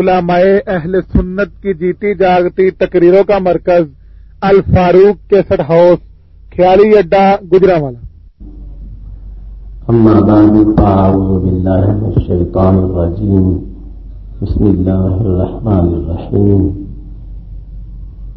उलामाए अहल सुन्नत की जीती जागती तकरीरों का मरकज अल फारूक केसट हाउस ख्याली अड्डा गुजरावाला अम्मा बाद फ़ाऊज़ु बिल्लाहि मिनश शैतानिर रजीम बिस्मिल्लाहिर रहमानिर रहीम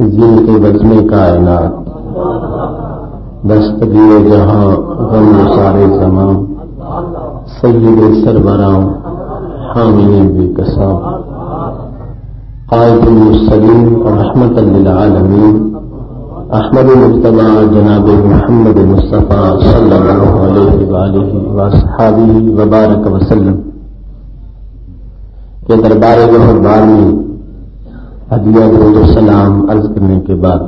दिल के बचने कायनात। दस्त दिए जहाँ गम सारे जमा सैद सरबराम हामिन बेकसाम आयतुलसलीम और रहमत आलमीन। अहमद मुबतला जनाब मोहम्मद मुस्तफ़ा सल्लाबी वबारक वसलम के दरबार गहरबार में अदलिया सलाम अर्ज़ करने के बाद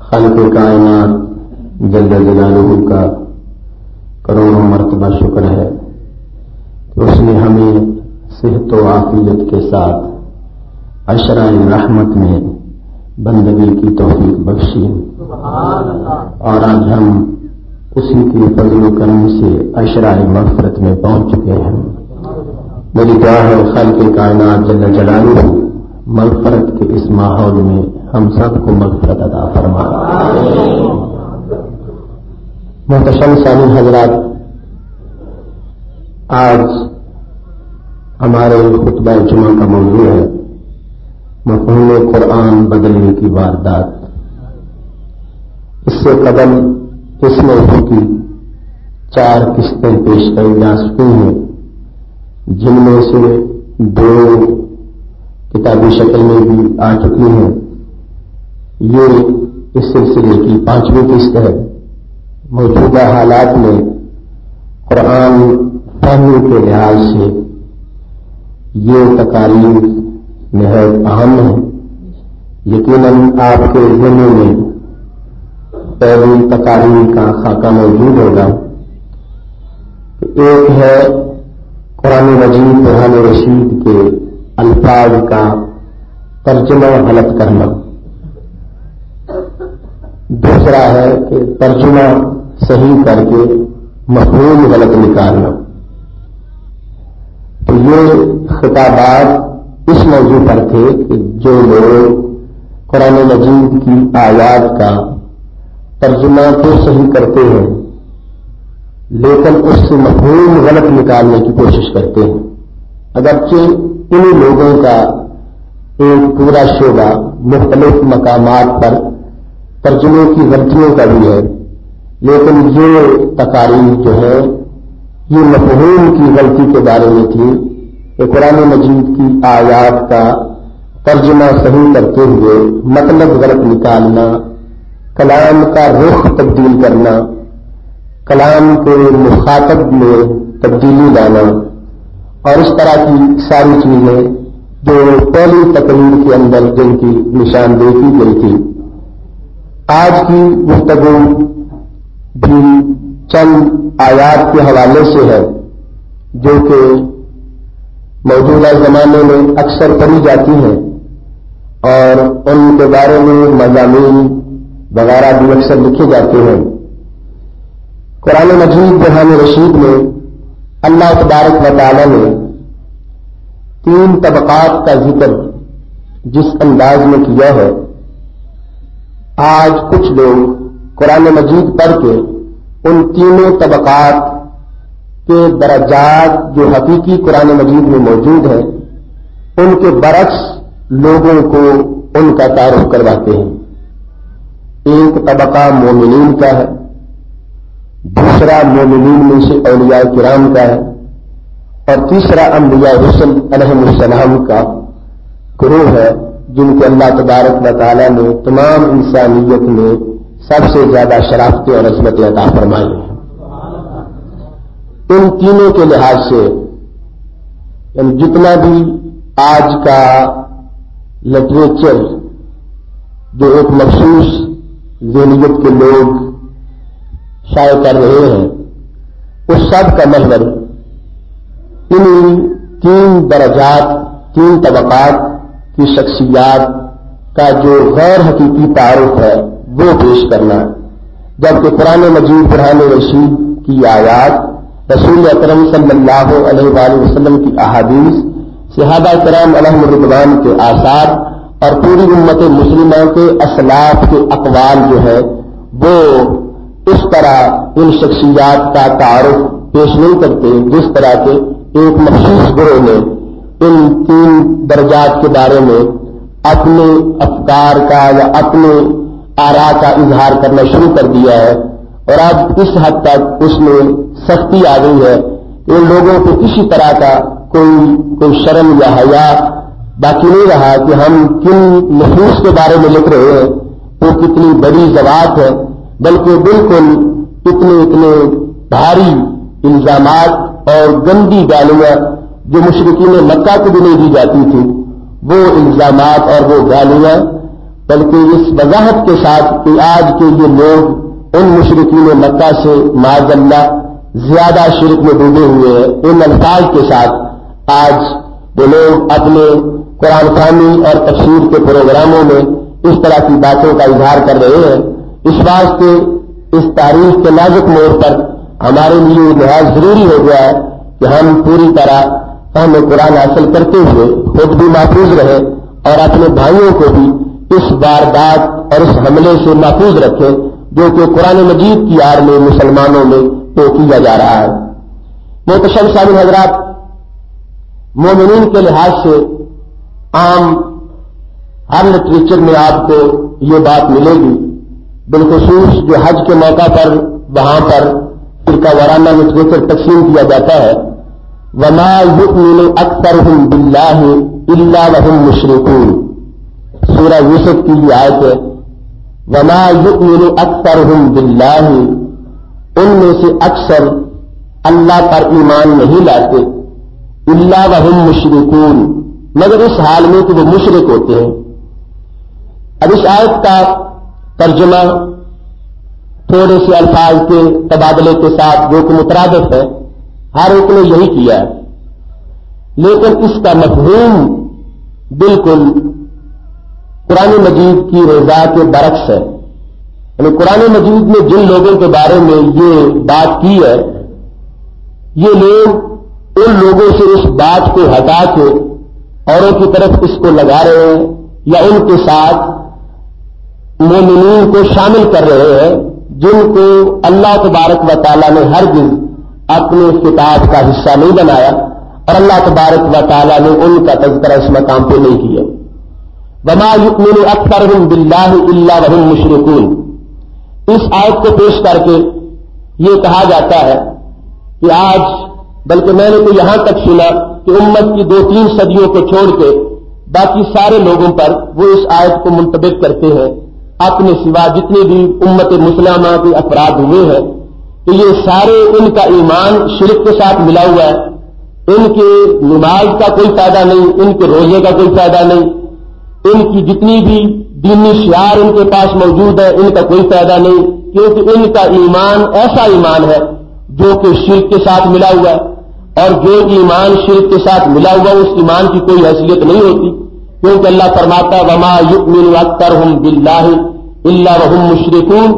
खल खालिक कायनात जल्द लोगों का करोड़ों मरतबा शुक्र है तो उसने हमें सेहत व आफियत के साथ अशरा रहमत में बंदगी की तोफीक बख्शी। और आज हम उसी के फजल करम से अशरा मफरत में पहुँच चुके हैं। मेरी दुआ है खल के कायनात जन्न जलालू। मगफरत के इस माहौल में हम सबको मगफरत अदा फरमा। मोहतशम सानी हजरात, आज हमारे खुतब जुमा का मौजू है। मफहूम कुरान बदलने की वारदात। इससे कदम इस मौजू की चार किस्तें पेश करी जा चुकी हैं। जिनमें से दो किताबी शक्ल में भी आ चुकी हैं। ये इस सिलसिले की पांचवी किस्त है। मौजूदा हालात में कुरान फहमी के लिहाज से ये तकारी नहायत अहम है। यकीन आपके ज़िले में पहली तकारी का खाका मौजूद होगा। एक है कुरान मजीद कुरान रशीद के अल्फाज का तर्जुमा गलत करना। दूसरा है कि तर्जुमा सही करके मफहूम गलत निकालना। तो ये खिताबात इस मौजू पर थे कि जो लोग कुरान मजीद की आयात का तर्जुमा तो सही करते हैं लेकिन उससे मफहूम गलत निकालने की कोशिश करते हैं। अगरचे इन लोगों का एक पूरा शोबा मुख्तलिफ़ मकाम पर तर्जुमे की गलतियों का भी है। लेकिन ये तकारीफ जो है, ये मफहूम की गलती के बारे में थी। कि कुरान मजीद की आयात का तर्जुमा सही करते हुए मतलब गलत निकालना, कलाम का रुख तब्दील करना कलाम के मुखातब में तब्दीली लाना और इस तरह की सारी चीज़ें जो पहली तकरीर के अंदर जिनकी निशानदेही गई थी आज की गुफ्तु भी चंद आयात के हवाले से है, जो कि मौजूदा जमाने में अक्सर पढ़ी जाती हैं और उनके बारे में मजामी वगैरह भी अक्सर लिखे जाते हैं। कुरान मजीद बहान रशीद में, अल्लाह तबारक वाली ने तीन तबकात का ज़िक्र जिस अंदाज में किया है, आज कुछ लोग कुरान मजीद पढ़ के उन तीनों तबकात के दर्जात जो हकीकी कुरान मजीद में मौजूद है, उनके बरक्स लोगों को उनका तारुफ करवाते हैं। एक तबका मोमिनीन का है। दूसरा मोमिनीन में से अलिया किराम का है और तीसरा अम्बिया हुसन अलहमसलाम का गुरु है, जिनके अल्लाह तबारक वाली ने तमाम इंसानियत में सबसे ज़्यादा शराफतें और अजमतें अदा फरमाई हैं। इन तीनों के लिहाज से जितना भी आज का लिटरेचर जो एक मखसूस जहनीत के लोग शाये कर रहे हैं। उस सब का महवर इन तीन दर्जात, तीन तबकात की शख्सियात का जो गैर हकीकी तारुफ है, वो पेश करना। जबकि पुराने मजीद पुराने रशीद की आयात, रसूल अक्रम सल्लल्लाहु वसल्लम की अहादीस, सिहाबा कराम अलहमदान के आसार और पूरी उम्मत मुस्लिमों के असलाफ के अकवाल जो है, वो इस तरह इन शख्सियात का तारुफ पेश नहीं करते जिस तरह के एक मखसूस गुरु ने इन तीन दर्जात के बारे में अपने अफकार का या अपने आरा का इजहार करना शुरू कर दिया है। और अब इस हद तक उसमें सख्ती आ गई है। इन लोगों को किसी तरह का कोई कोई शर्म या हया बाकी नहीं रहा कि हम किन नफूस के बारे में लिख रहे हैं, वो तो कितनी बड़ी जवाब है। बल्कि बिल्कुल इतने इतने भारी इल्ज़ाम और गंदी गालियाँ जो मुशरकिन मक्का को भी नहीं दी जाती थी, वो इल्ज़ाम और वो गालियाँ, बल्कि इस वजाहत के साथ कि आज के ये लोग उन मुशरकिन मक्का से माजल्ला, ज़्यादा शिरक में डूबे हुए हैं इन अल्फाज के साथ आज वो लोग अपने कुरान खानी और तफसीर के प्रोग्रामों में इस तरह की बातों का इजहार कर रहे हैं। इस वास्ते इस तारीख के नाजुक मोड़ पर हमारे लिए लिहाज ज़रूरी हो गया है कि हम पूरी तरह हमें कुरान हासिल करते हुए खुद भी महफूज रहे और अपने भाइयों को भी इस वारदात और इस हमले से महफूज रखें, जो कि कुरान मजीद की आड़ में मुसलमानों में तो किया जा रहा है। मोतशम शामिल हजरात मोमिन के लिहाज से आम हर लिटरेचर में आपको ये बात मिलेगी बिलखसूस जो हज के मौका पर, वहाँ पर फिरका वाराना लिटरेचर तकसीम किया जाता है। वमा युमिन अक्सर हम बिल्लाह इल्ला वहम मुशरकून। सूरा यूसुफ की ये आयत है, वमा युमिन अक्सर हम बिल्लाह, उनमें से अक्सर अल्लाह पर ईमान नहीं लाते। इल्ला वहम मुशरकून। मगर इस हाल में कि वो मुशरक होते हैं। अब इस आयत का तर्जमा थोड़े से अल्फाज के तबादले के साथ जो कि मुतरदफ है, हर एक ने यही किया लेकिन इसका मफहूम बिल्कुल कुरान मजीद की रजा के बरक्स है। यानी कुरान मजीद ने जिन लोगों के बारे में ये बात की है, ये लोग उन लोगों से इस बात को हटा के औरों की तरफ़ इसको लगा रहे हैं या उनके साथ मोमिन को शामिल कर रहे हैं, जिनको अल्लाह तबारक व ताला ने हर दिन अपने किताब का हिस्सा नहीं बनाया और अल्लाह तबारक व ताला ने उनका तस्करा इस मकाम पर नहीं किया। वमा युकमिन अक्सर इल्ला वहम मुशरकून। इस आयत को पेश करके ये कहा जाता है कि आज, बल्कि मैंने तो यहाँ तक सुना कि उम्मत की दो तीन सदियों को छोड़ के बाकी सारे लोगों पर वो इस आयत को मुंतबिक करते हैं। अपने सिवा जितने भी उम्मत मुसलमा के अपराध हुए हैं तो ये सारे इनका ईमान शिरक के साथ मिला हुआ है। इनके नमाज़ का कोई फ़ायदा नहीं इनके रोज़े का कोई फ़ायदा नहीं इनकी जितनी भी दीनी शार इनके पास मौजूद है इनका कोई फ़ायदा नहीं, क्योंकि इनका ईमान ऐसा ईमान है जो कि शिरक के साथ मिला हुआ है, और जो ईमान शिरक के साथ मिला हुआ, उस ईमान की कोई हैसियत नहीं होती। क्योंकि अल्लाह फरमाता वमा युमिन अक्तर हम इल्ला वहम मुशरकून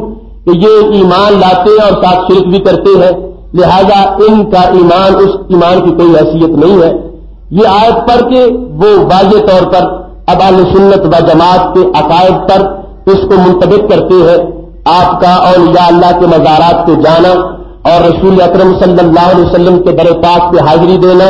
कि ये ईमान लाते हैं और साथ शिरक भी करते हैं। लिहाजा इनका ईमान, उस ईमान की कोई हैसियत नहीं है। ये आयत पढ़ के वो वाज तौर पर अब सुन्नत व जमात के अकायद पर इसको मुंतबिक करते हैं। आपका और या अल्लाह के मज़ारात को जाना और रसूल अक्रम सल्लल्लाहु अलैहि वसल्लम के बड़े पाक पे हाजिरी देना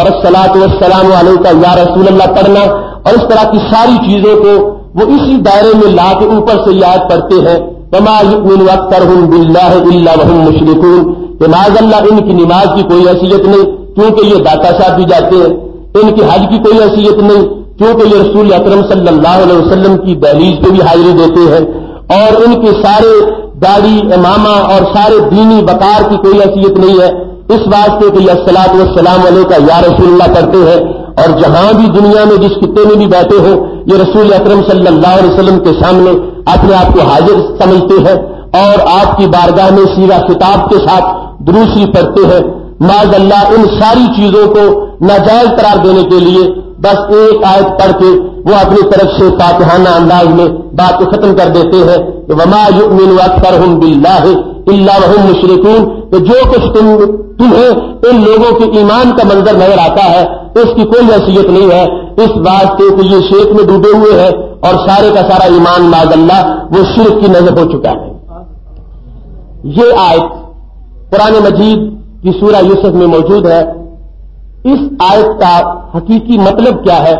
और सलात वसलाम का या रसूल अल्लाह पढ़ना और इस तरह की सारी चीज़ों को वो इसी दायरे में ला के ऊपर से याद करते हैं। तमा युमिन अक्तर बिल्ला वहम मुशरकून। कि माजल्ला, इनकी नमाज़ की कोई हैसियत नहीं, क्योंकि ये दाता साहब भी जाते हैं। इनकी हज की कोई हैसियत नहीं, क्योंकि ये रसूल अक्रम वसल्लम की दहलीज पे भी हाजिरी देते हैं। और इनके सारे दाढ़ी, इमामा और सारे दीनी बकार की कोई हैसियत नहीं है। इस वास्ते कि यह सलात वसलाम का या रसूल्ला करते हैं। और जहाँ भी दुनिया में जिस कित्ते में भी बैठे हो, ये रसूल अक्रम सल्लल्लाहु अलैहि वसल्लम के सामने अपने आप को हाजिर समझते हैं और आपकी बारगाह में सीरा किताब के साथ दूसरी पढ़ते हैं। माज अल्लाह इन सारी चीज़ों को नाजायज करार देने के लिए बस एक आयत पढ़ के वो अपनी तरफ़ से फातहाना अंदाज में बात को खत्म कर देते हैं। कि वमा युमिन अक्तर हम बिल्लाह। इल्ला वहम मुशरकून तो जो कुछ तुम, तुम्हें इन लोगों के ईमान का मंजर नज़र आता है इसकी कोई हैसियत नहीं है। इस बात के कि ये शेख में डूबे हुए हैं और सारे का सारा ईमान माजल्ला वो शिरक की नज़र हो चुका है। ये आयत कुरान मजीद की सूरा यूसुफ में मौजूद है। इस आयत का हकीकी मतलब क्या है?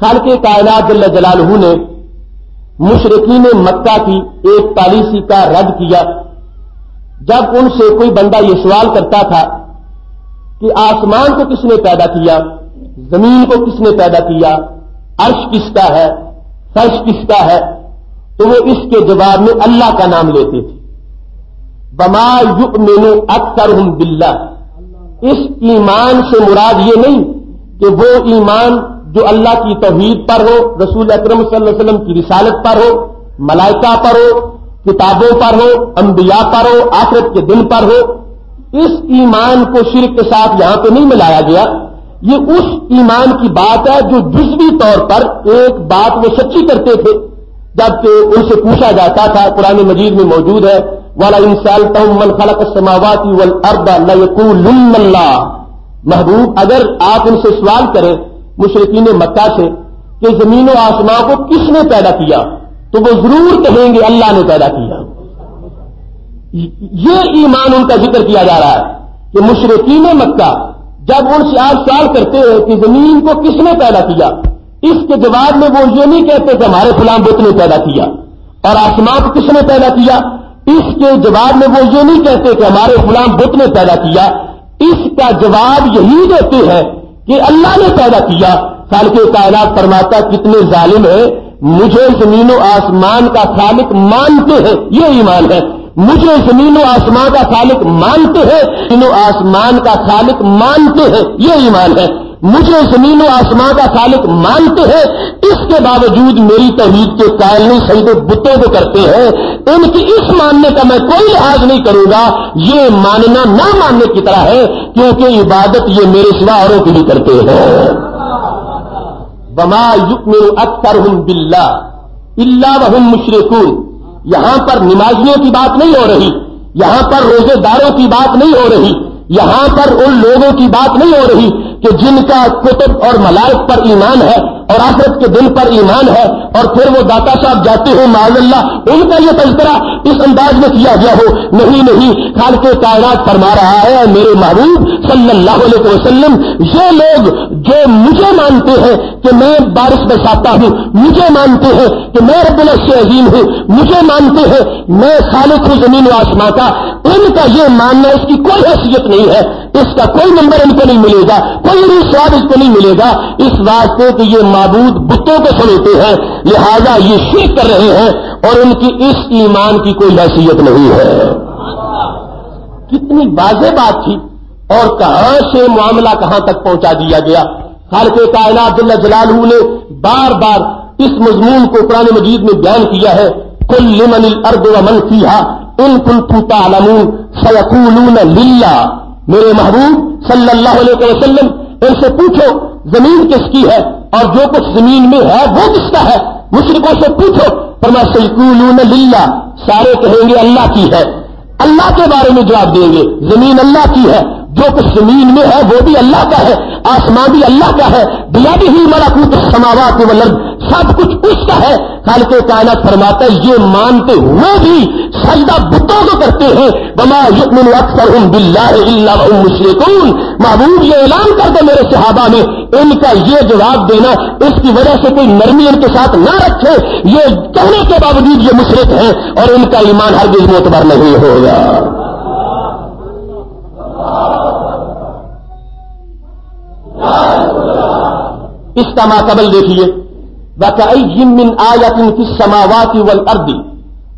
खाल के कायनात जल्ल जलालहू ने मुशरकिन मक्का की एक पॉलिसी का रद्द किया। जब उनसे कोई बंदा ये सवाल करता था कि आसमान को किसने पैदा किया, ज़मीन को किसने पैदा किया, अर्श किसका है, फर्श किसका है तो वो इसके जवाब में अल्लाह का नाम लेते थे। बमा युग मेनू अक्सर हम बिल्ला इस ईमान से मुराद ये नहीं कि वो ईमान जो अल्लाह की तोहीद पर हो, रसूल अक्रम वसल्लम की रिसालत पर हो, मलाइका पर हो किताबों पर हो, अंबिया पर हो, आखिरत के दिन पर हो, इस ईमान को शिरक के साथ यहाँ पर नहीं मिलाया गया। ये उस ईमान की बात है जो जुजवी तौर पर एक बात वो सच्ची करते थे, जबकि उनसे पूछा जाता था, पुराने मजीद में मौजूद है, वाला इंसाल मन खलक समावाती वल अर्दा महबूब, अगर आप उनसे सवाल करें, मुशरकिन मक्का से, कि ज़मीन आसमां को किसने पैदा किया? तो वो ज़रूर कहेंगे, अल्लाह ने पैदा किया। ये ईमान उनका ज़िक्र किया जा रहा है कि मुशरकिन मक्का, जब उनसे आप सवाल करते हैं कि ज़मीन को किसने पैदा किया, इसके जवाब में वो ये नहीं कहते कि हमारे फुलाम बुत ने पैदा किया और आसमान को किसने पैदा किया। इसके जवाब में वो ये नहीं कहते कि हमारे गुलाम बुत ने पैदा किया। इसका जवाब यही देते हैं कि अल्लाह ने पैदा किया। साल के कायनात फरमाता कितने जालिम है मुझे ज़मीन आसमान का खालिक मानते हैं, ये ईमान है। मुझे ज़मीन आसमान का खालिक मानते हैं इन आसमान का खालिक मानते हैं, ये ईमान है। मुझे ज़मीन आसमां का खालिक मानते हैं, इसके बावजूद मेरी तोहीद के कायल नहीं सही बुतों को करते हैं। इनकी इस मानने का मैं कोई लिहाज नहीं करूँगा, ये मानना ना मानने की तरह है, क्योंकि इबादत ये मेरे सिवा औरों के लिए करते हैं। बमा युग में अक्तर हम बिल्ला इल्ला वहम मुशरकून। यहाँ पर नमाजियों की बात नहीं हो रही, यहाँ पर रोजेदारों की बात नहीं हो रही, यहाँ पर उन लोगों की बात नहीं हो रही कि जिनका कुतुब और मलाइक पर ईमान है और आखिरत के दिन पर ईमान है और फिर वो दाता साहब जाते हो माजल्ला उनका ये तस्करा इस अंदाज में किया गया हो, नहीं नहीं, खाल के कायनात फरमा रहा है मेरे महबूब सल्लल्लाहु अलैहि ये लोग जो मुझे मानते हैं कि मैं बारिश बरसाता हूँ, मुझे मानते हैं कि मैं रबुल से अजीम हूँ, मुझे मानते हैं मैं खालिक हूँ ज़मीन आसमां का। इनका ये मानना इसकी कोई हैसियत नहीं है। इसका कोई नंबर इनको नहीं मिलेगा, कोई स्वाद इसको नहीं मिलेगा। इस वास्ते कि ये मबूद बुतों को समझते हैं, लिहाजा ये शीख कर रहे हैं और उनकी इस ईमान की कोई हैसियत नहीं है। कितनी वाजे बात थी और कहाँ से मामला कहाँ तक पहुँचा दिया गया। खाल के कायनात जलालू ने बार बार इस मजमून को कुरान मजीद में बयान किया है, कुल लिमन अर्द व मन फीहा इन कुल फूता अलमून सयकूलून लिल्ला। मेरे महबूब सल्लल्लाहु अलैहि वसल्लम, इनसे पूछो ज़मीन किसकी है? और जो कुछ ज़मीन में है, वो किसका है? मुश्रिकों से पूछो। पर मैं सयकूलून लिल्ला। सारे कहेंगे, अल्लाह की है। अल्लाह के बारे में जवाब देंगे, ज़मीन अल्लाह की है। जो कुछ ज़मीन में है, वो भी अल्लाह का है। आसमान भी अल्लाह का है। दिया भी ही मलाकूत के वलर्द सब कुछ उसका है। खाल के फरमाता है, ये मानते हुए भी सजदा बुतों को करते हैं। बमा युकमिन अक्सर हम मुशरकून। महबूब, ये ऐलान कर दे मेरे सहाबा में इनका ये जवाब देना, इसकी वजह से कोई नरमी इनके साथ ना रखे। ये कहने के बावजूद ये मुशरक है और इनका ईमान हर दिल मोतबर नहीं होगा। इसका माकबल देखिए। वकईमिन आयतिन की समावाती वल अर्दी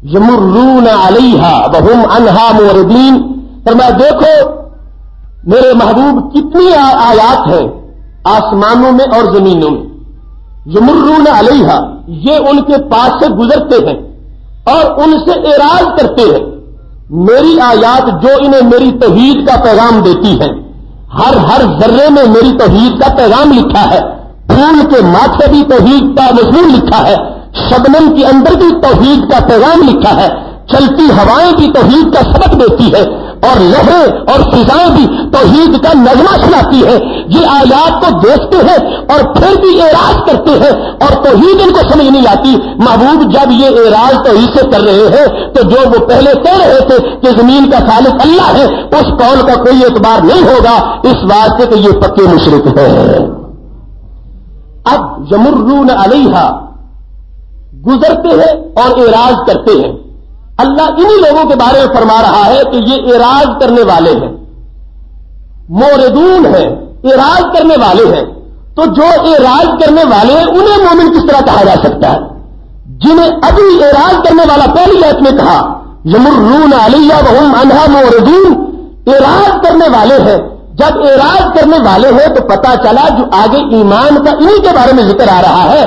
यमुर्रून अलैहा वहुम अनहा मोरदीन पर मैं देखो मेरे महबूब कितनी आयात है आसमानों में और जमीनों में यमुर्रून अलैहा ये उनके पास से गुजरते हैं और उनसे एराज करते हैं मेरी आयात जो इन्हें मेरी तोहीद का पैगाम देती है हर हर जर्रे में मेरी तोहीद का पैगाम लिखा है फूल के माथे भी तोहीद का मजमून लिखा है शबनम के अंदर भी तोहीद का पैगाम लिखा है, चलती हवाएँ भी तोहीद का सबक देती है, और लहरें और फिजाएँ भी तोहीद का नगमा सुनाती है, ये आयात को देखते हैं और फिर भी एराज करते हैं, और तोहीद इनको समझ नहीं आती। महबूब, जब ये एराज तोहीद से कर रहे हैं तो जो वो पहले कह रहे थे कि ज़मीन का खालिक अल्लाह है, उस कौल का कोई एतबार नहीं होगा। इस से कि ये पक्के मुशरक है। अब यमुर्रून अलैहा, गुजरते हैं और एराज करते हैं। अल्लाह इन्हीं लोगों के बारे में फरमा रहा है कि ये एराज करने वाले हैं। मोरदून है एराज करने वाले हैं। तो जो एराज करने वाले हैं, उन्हें मोमिन किस तरह कहा जा सकता है? जिन्हें अभी एराज करने वाला पहली आयत में कहा, यमुर्रून अलिया वहम अनहा मोरदून एराज करने वाले हैं। जब एराज करने वाले हैं तो पता चला जो आगे ईमान का इन्हीं के बारे में ज़िक्र आ रहा है।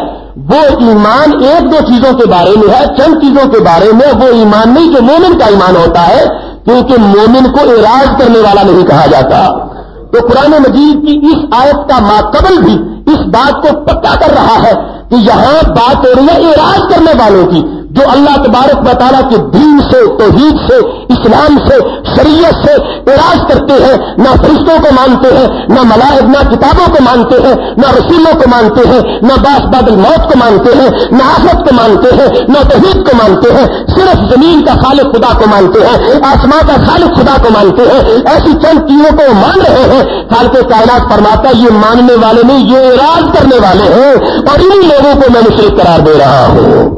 वो ईमान एक दो चीज़ों के बारे में है, चंद चीज़ों के बारे में। वो ईमान नहीं जो मोमिन का ईमान होता है, क्योंकि मोमिन को एराज करने वाला नहीं कहा जाता। तो कुरान मजीद की इस आयत का माकबल भी इस बात को पक्का कर रहा है कि यहाँ बात हो रही है एराज करने वालों की। जो अल्लाह तबारक बताला के दीन से, तोहीद से, इस्लाम से, शरीयत से इराज करते हैं, ना फरिश्तों को मानते हैं, ना मलायब ना किताबों को मानते हैं, ना रसूलों को मानते हैं, ना बास बादल मौत को मानते हैं, ना आफत को मानते हैं, ना तोहीद को मानते हैं, सिर्फ़ ज़मीन का खालिक खुदा को मानते हैं, आसमां का खालिक खुदा को मानते हैं, ऐसी चंद चीज़ों को मान रहे हैं। खाल के कायनात फरमाता ये मानने वाले नहीं, ये इराज करने वाले हैं, और इन्हीं लोगों को मैं मुश्रिक करार दे रहा हूँ।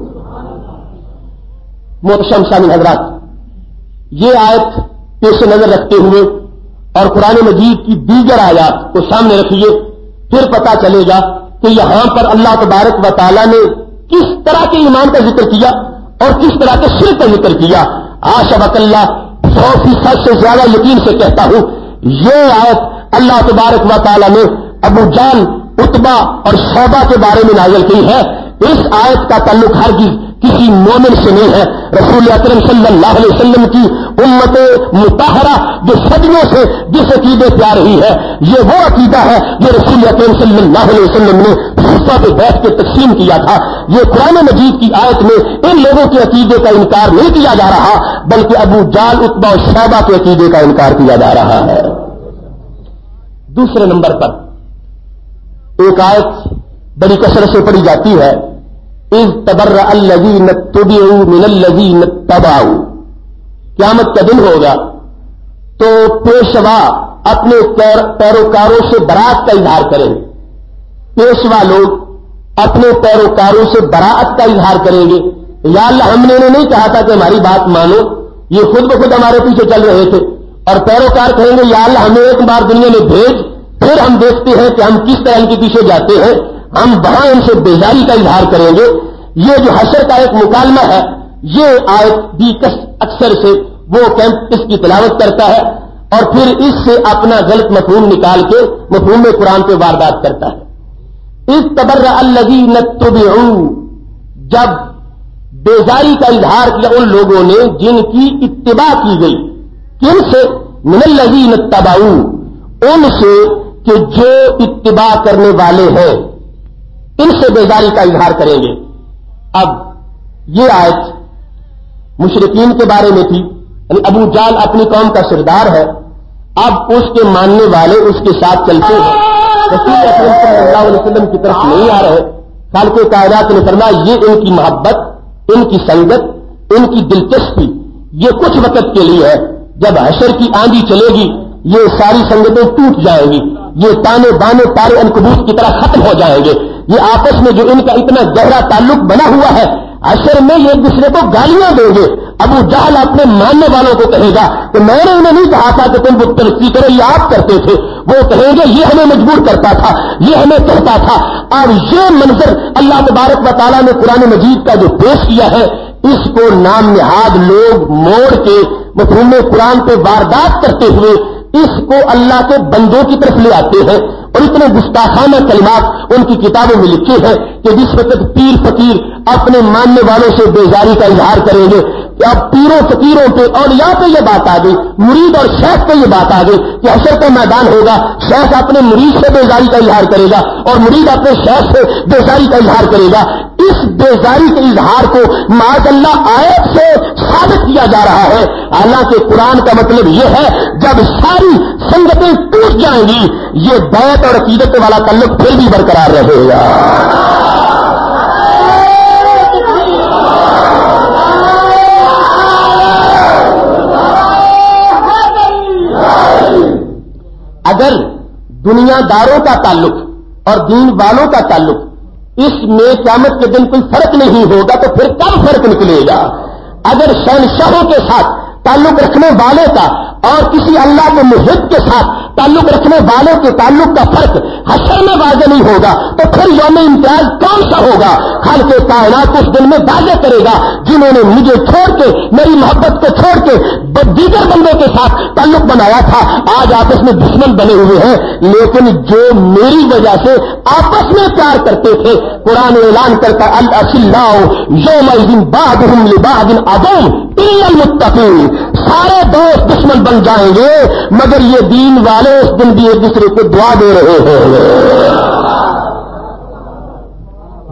मोहतम शामिल हजरात, ये आयत पेश नज़र रखते हुए और कुरान मजीद की दीगर आयात को सामने रखिए, फिर पता चलेगा कि यहाँ पर अल्लाह तबारक व ताला ने किस तरह के ईमान का ज़िक्र किया और किस तरह के शिर का ज़िक्र किया। आशा वकल्ला सौ फ़ीसद से ज़्यादा यकीन से कहता हूँ, ये आयत अल्लाह तबारक व ताला ने अबू जान उतबा और शोबा के बारे में नाजल की है। इस आयत का ताल्लुक हर किसी मोमिन से नहीं है। रसूल अक्रम सल्लल्लाहु अलैहि की उम्मत मुताहरा, जो सदियों से जिस अकीदे पे आ रही है, ये वो अकीदा है जो रसूल अक्रम सल्लल्लाहु अलैहि ने सुफा पे बैठ के तकसीम किया था। ये कुरान मजीद की आयत में इन लोगों के अकीदे का इनकार नहीं किया जा रहा, बल्कि अबू जाल, उत्बा और शहबा के अकीदे का इनकार किया जा रहा है। दूसरे नंबर पर एक आयत बड़ी कसरत से पढ़ी जाती है इज़ तबर अल्लजीन तुबिऊ मिनल्लजीन तबाऊ क्यामत का दिन होगा तो पेशवा अपने पैरोकारों से बरात का इजहार करेंगे पेशवा लोग अपने पैरोकारों से बरात का इजहार करेंगे या अल्लाह हमने नहीं कहा था कि हमारी बात मानो ये खुद ब खुद हमारे पीछे चल रहे थे और पैरोकार कहेंगे या अल्लाह हमें एक बार दुनिया में भेज फिर हम देखते हैं कि हम किस तरह इनके पीछे जाते हैं हम वहाँ इनसे बेजारी का इजहार करेंगे। ये जो हशर का एक मुकालमा है, ये आयत भी अक्सर से वो कैंप इसकी तलावत करता है और फिर इससे अपना गलत मफहूम निकाल के मफहूम कुरान पे वारदात करता है। इस तबर अल्लजी नतुबू जब बेजारी का इजहार किया उन लोगों ने जिनकी इत्तबा की गई किन से? मिनल्लजी नतबाऊ उनसे कि जो इत्तबा करने वाले हैं। इनसे बेजारी का इजहार करेंगे। अब ये आयत मुशरकिन के बारे में थी। यानी अबू जाल अपनी कौम का सरदार है। अब उसके मानने वाले उसके साथ चलते हैं। रसूल वसल्लम की तरफ़ नहीं आ रहे। खाल के कायरात ने फरमा ये इनकी मोहब्बत, इनकी संगत, इनकी दिलचस्पी, ये कुछ वक्त के लिए है। जब हशर की आंधी चलेगी, ये सारी संगतें टूट जाएँगी। ये ताने बाने तारे अनकबूत की तरह खत्म हो जाएँगे। ये आपस में जो इनका इतना गहरा ताल्लुक बना हुआ है अशर में एक दूसरे को गालियाँ देंगे। अबू जहल अपने मानने वालों को कहेगा कि मैंने उन्हें नहीं कहा था कि तुम बुत करो ये आप करते थे। वो कहेंगे, ये हमें मजबूर करता था, ये हमें कहता था। और ये मंजर अल्लाह तबारक व ताला ने कुरान मजीद का जो पेश किया है, इसको नाम निहाद लोग मोड़ के मफहूम कुरान पे वारदात करते हुए इसको अल्लाह के बंदों की तरफ़ ले आते हैं और इतने गुस्ताखाना कलिमात उनकी किताबों में लिखे हैं कि जिस वक्त पीर फकीर अपने मानने वालों से बेजारी का इजहार करेंगे अब पीरों फकीरों और यहाँ पे ये बात आ गई, मुरीद और शेख पे ये बात आ गई कि अशर का मैदान होगा, शेख अपने मुरीद से बेजारी का इजहार करेगा और मुरीद अपने शेख से बेजारी का इजहार करेगा। इस बेजारी के इजहार को माजल्ला आयत से साबित किया जा रहा है। हालाँकि कुरान का मतलब यह है, जब सारी संगतें टूट जाएँगी, ये बैत और अकीदत वाला तल्लुक फिर भी बरकरार रहेगा। दुनियादारों का ताल्लुक और दीन वालों का ताल्लुक। इसमें क्यामत के दिन कोई फ़र्क नहीं होगा तो फिर कब फ़र्क निकलेगा? अगर शहनशाहों के साथ ताल्लुक रखने वाले का और किसी अल्लाह के मुहित के साथ ताल्लुक रखने वालों के ताल्लुक का फ़र्क हसर में वाजे नहीं होगा तो फिर यौम इम्तियाज़ कौन सा होगा? खाल के कायनात उस दिन में वाजे करेगा, जिन्होंने मुझे छोड़ के, मेरी मोहब्बत को छोड़ के दीगर बंदों के साथ ताल्लुक बनाया था। आज आपस में दुश्मन बने हुए हैं, लेकिन जो मेरी वजह से आपस में प्यार करते थे, कुरान ऐलान करता अल असिल्लाओ योम बाद लिबादिन अदम मुत्तकीन। सारे दोस्त दुश्मन बन जाएँगे, मगर ये दीन वाले उस दिन भी एक दूसरे को दुआ दे रहे हैं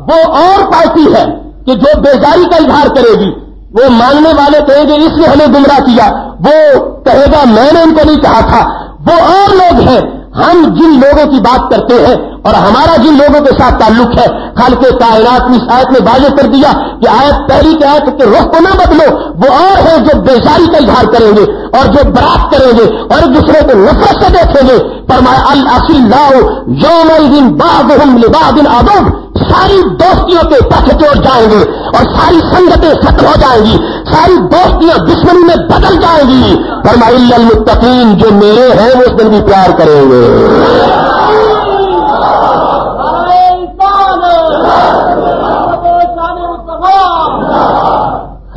वो और पार्टी है कि जो बेजारी का इजहार करेगी, वो मानने वाले कहेंगे, इसने हमें गुमराह किया। वो कहेगा, मैंने इनको नहीं कहा था। वो और लोग हैं हम जिन लोगों की बात करते हैं और हमारा जिन लोगों के साथ ताल्लुक है, खाल के कायनात में इस आयत में वाजे कर दिया कि आयत पहली के आयत के रुख को ना बदलो, वो और है जो बेजारी का इजहार करेंगे और जो बरात करेंगे और एक दूसरे को नफरत से देखेंगे। पर अल असिल्लाओ यौम दिन बादिन लिबादिन आदम सारी दोस्तियों के पथ जोड़ जाएँगे और सारी संगतें खत्म हो जाएँगी। सारी दोस्तियाँ दुश्मनी में बदल जाएँगी। फरमाइल मुतकीन जो मेरे हैं, वो उस दिन भी प्यार करेंगे।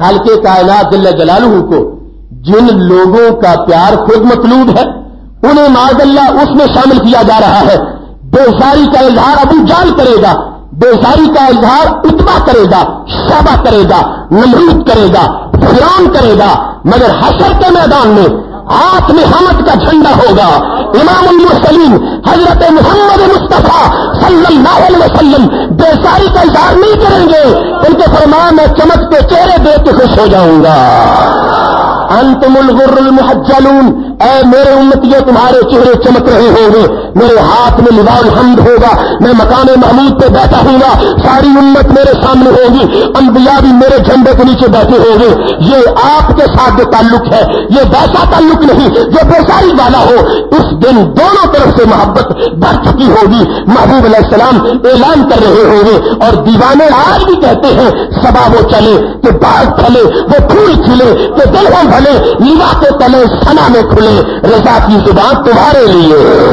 हल्के कायनात दिल्ला जलालू को, जिन लोगों का प्यार खुद मतलूब है, उन्हें माजल्ला उसमें शामिल किया जा रहा है। बेसारी का इजहार अबू जान करेगा। बेजारी का इजहार उतबा करेगा, शबा करेगा, नमरूद करेगा, फिरान करेगा, मगर हसर के मैदान में हाथ में हमद का झंडा होगा। इमाम सलीम हज़रत मोहम्मद मुस्तफ़ा सल्लल्लाहु अलैहि वसल्लम बेसारी का इजहार नहीं करेंगे, उनके फरमान में चमक के चेहरे देख के खुश हो जाऊँगा। अंतमुल गुर्रुल ऐ मेरे उम्मतियों तुम्हारे चेहरे चमक रहे होंगे। मेरे हाथ में लिबाल हमद होगा। मैं मकान महमूद पे बैठा हूँगा। सारी उम्मत मेरे सामने होगी। अंबिया भी मेरे झंडे के नीचे बैठे होंगे। ये आपके साथ जो ताल्लुक है, ये वैसा ताल्लुक नहीं, जो बेसारी वाला हो, उस दिन दोनों तरफ़ से मोहब्बत बढ़ चुकी होगी। महबूब सलाम ऐलान कर रहे होंगे। और दीवाने आज भी कहते हैं, सभा वो चले कि बाग फले, वो फूल खिले कि दिल भले लिवा के तले सना में खुले। रजा की ज़ुबान तुम्हारे लिए।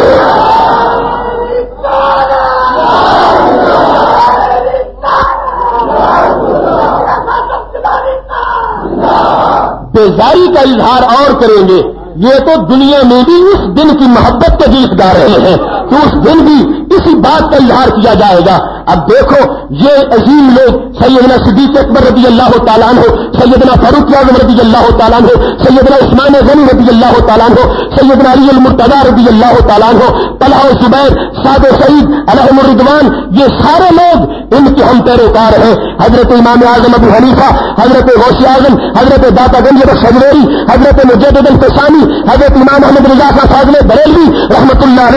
बेजारी का इजहार और करेंगे। ये तो दुनिया में भी उस दिन की मोहब्बत के गीत गा रहे हैं। कि उस दिन भी इसी बात का इजहार किया जाएगा। अब देखो, ये अजीम लोग सैदना सिद्दीक अकबर रबी अल्लाह तालान हो सैदना फारूक आज़म रबी अल्लाह तालान हो सैदना उस्मान गनी रबी अल्लाह तालान हो सैदना अली अलमुर्तदा रबी अल्लाह तालान हो तलाह जुबैर साद सईद अलहमरिदवान ये सारे लोग इनके हम पैरोकार हैं। हज़रत इमाम आज़म अबू हनीफा, हज़रत गौसी आज़म, हज़रत दाता गंज सजवेरी हज़रत मुजद फसानी हज़रत इमाम अहमद रजा का फाजले बरेलवी, रहमतुल्लाह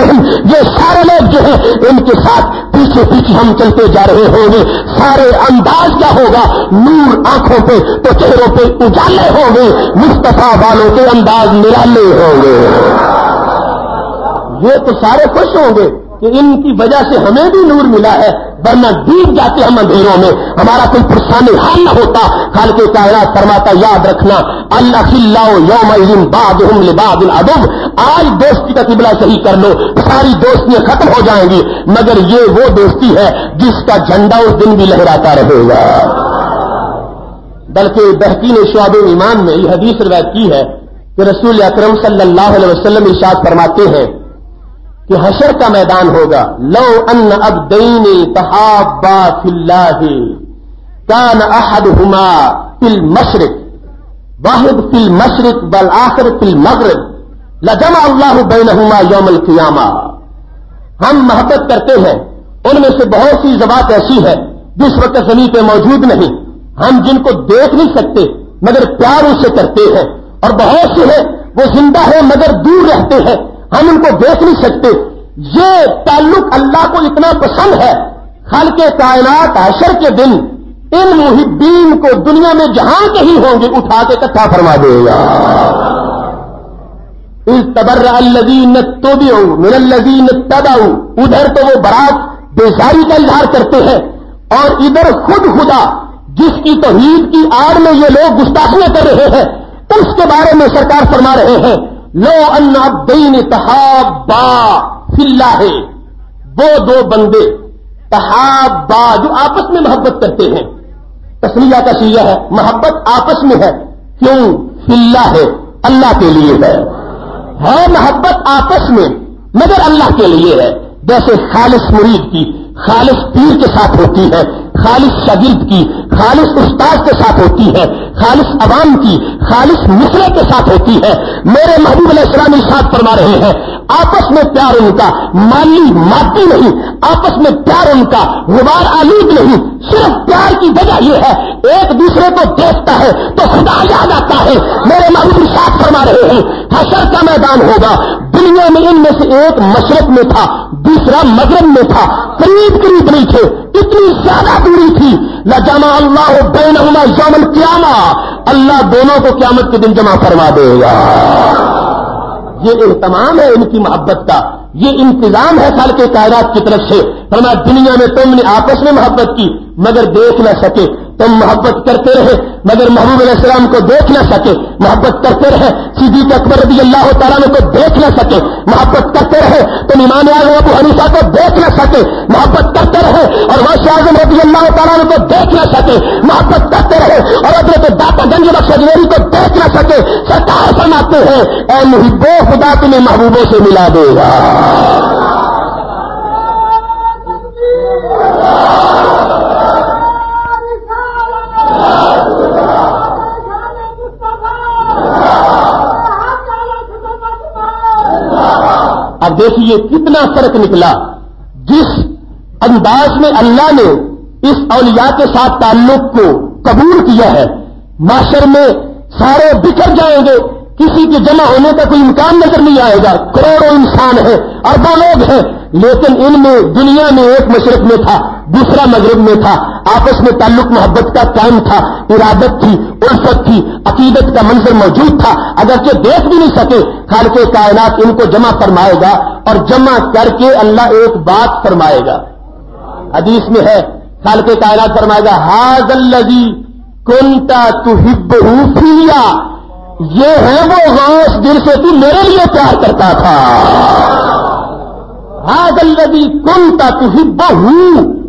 ये सारे लोग जो है इनके साथ पीछे पीछे हम चलते जा रहे होंगे। सारे अंदाज क्या होगा? नूर आँखों पे तो चेहरों पे उजाले होंगे। मुस्तफ़ा वालों के अंदाज निराले होंगे। ये तो सारे खुश होंगे। कि इनकी वजह से हमें भी नूर मिला है, वरना डूब जाते हम अंधेरों में। हमारा कोई पुरसानी हाल न होता। खाल के कायरात फरमाता, याद रखना अल्लाह यौम बाद आज दोस्ती का किबला सही कर लो, सारी दोस्तियाँ खत्म हो जाएँगी। मगर ये वो दोस्ती है, जिसका झंडा उस दिन भी लहराता रहेगा। बल्कि बहकी ने शवाब ईमान में यह हदीस रवायत की है कि रसूल अक्रम सल्लल्लाहु अलैहि वसल्लम इशाद फरमाते हैं कि हशर का मैदान होगा। लो अन्न अब दैनी तहाबा फिल्लाही, कान अहद हुमा फिल मशरक, वाहिद फिल मशरक बल आखिर फिल मगरब, लजमा अल्लाह बैन हुमा यौमल कियामा। हम मोहब्बत करते हैं। उनमें से बहुत सी जबात ऐसी है जिस वक्त ज़मीन पे मौजूद नहीं। हम जिनको देख नहीं सकते, मगर प्यार उसे करते हैं। और बहुत से हैं, वो ज़िंदा है, मगर दूर रहते हैं। हम उनको देख नहीं सकते। ये ताल्लुक अल्लाह को इतना पसंद है। खल के कायनात अशर के दिन, इन मुहिबीन को दुनिया में जहाँ कहीं होंगे, उठा के इकट्ठा फरमा देगा। इस तबर अल्लजीन तोबियो मिनल्लजीन तबाऊ उधर तो वो बरात बेजारी का इजहार करते हैं। और इधर खुद खुदा, जिसकी तोहीद की आड़ में ये लोग गुस्ताखियाँ कर रहे हैं उसके बारे में सरकार फरमा रहे हैं। लो अन्ना अब्दीन तहाबा फिल्ला है। वो दो बंदे तहाबा जो आपस में मोहब्बत करते हैं। तस्लिया का सीया है, मोहब्बत आपस में है। क्यों? फिल्ला है, अल्लाह के लिए है। है, मोहब्बत आपस में, मगर अल्लाह के लिए है। जैसे खालिश मुरीद की खालिश पीर के साथ होती है खालिश शगिर्द की खालिश उस्ताद के साथ होती है। खालिश अवाम की, खालिश मिसरे के साथ होती है। मेरे महबूब इस्लाम साथ फरमा रहे हैं, आपस में प्यार उनका माली माती नहीं, आपस में प्यार उनका, गुबार आलूद नहीं, सिर्फ़ प्यार की वजह यह है, एक दूसरे को देखता है तो खुदा याद आता है। मेरे महबूब साथ फरमा रहे हैं हसर का मैदान होगा, दुनिया में इनमें से एक मशरक में था, दूसरा मगरब में था, करीब करीब नहीं थे, इतनी ज़्यादा दूरी थी। लजामा अल्लाह बैनमा यौमल क्यामा अल्लाह दोनों को क्यामत के दिन जमा करवा देगा। ये एहतमाम है इनकी मोहब्बत का। ये इंतज़ाम है खाल के कायरात की तरफ़ से। फरमा दुनिया में तुमने आपस में मोहब्बत की, मगर देख न सके। तुम मोहब्बत करते रहे, मगर महबूब अलैहिस्सलाम को देख न सके। मोहब्बत करते रहे, सिद्दीक अकबर रबी अल्लाह तला को देख न सके। मोहब्बत करते रहे, तुम इमाम आज़म अबू हनीफा को देख न सके। मोहब्बत करते रहे और वह आज़म रबी अल्लाह तला को देख न सके। मोहब्बत करते रहे और हज़रत दाता गंज बख्शरी को देख न सके। सरकार फरमाते हैं और मुहिबो खुदा तुम्हें महबूबों से मिला देगा। अब देखिए कितना फ़र्क निकला। जिस अंदाज में अल्लाह ने इस अलिया के साथ ताल्लुक को कबूल किया है, माशर में सारे बिखर जाएँगे, किसी के जमा होने का कोई इम्कान नज़र नहीं आएगा। करोड़ों इंसान है, अरबों लोग हैं, लेकिन इनमें दुनिया में एक मशरक में था। दूसरा मगरब में था, आपस में ताल्लुक मोहब्बत का कायम था, इरादत थी, उल्फत थी, अकीदत का मंजर मौजूद था। अगर के देख भी नहीं सके खाल के कायनात इनको जमा फरमाएगा और जमा करके अल्लाह एक बात फरमाएगा। हदीस में है खाल के कायनात फरमाएगा, हाजल्लजी कुंता तुहिबूफिया ये है वो गौस दिल से तू मेरे लिए प्यार करता था। हाजल्लजी कुंता तुहिब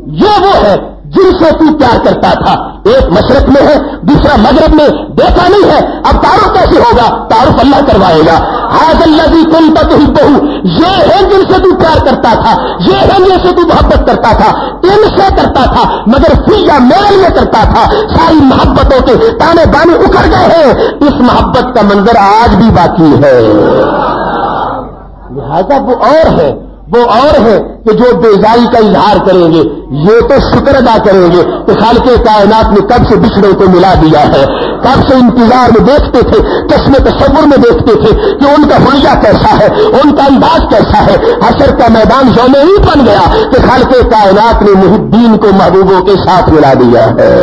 ये वो है जिनसे तू प्यार करता था। एक मशरक में है, दूसरा मगरब में। देखा नहीं है, अब तारुफ कैसे होगा? तारुफ अल्लाह करवाएगा। आज अल्लाह भी तुम तक ही बहू ये है जिनसे तू प्यार करता था। ये है जिनसे तू मोहब्बत करता था। इनसे करता था, मगर या मेरे लिए करता था। सारी मोहब्बतों के ताने बाने उखड़ गए हैं। इस मोहब्बत का मंजर आज भी बाकी है। लिहाजा वो और है। वो और है कि जो बेजाई का इजहार करेंगे, ये तो शुक्र अदा करेंगे कि खाल के कायनात ने कब से बिछड़ों को मिला दिया है। कब से इंतज़ार में देखते थे कस्म तस्वुर में देखते थे कि उनका हुलिया कैसा है, उनका अंदाज कैसा है। हसर का मैदान जोने ही बन गया कि खाल के कायनात ने मुहिद्दीन को महबूबों के साथ मिला दिया है।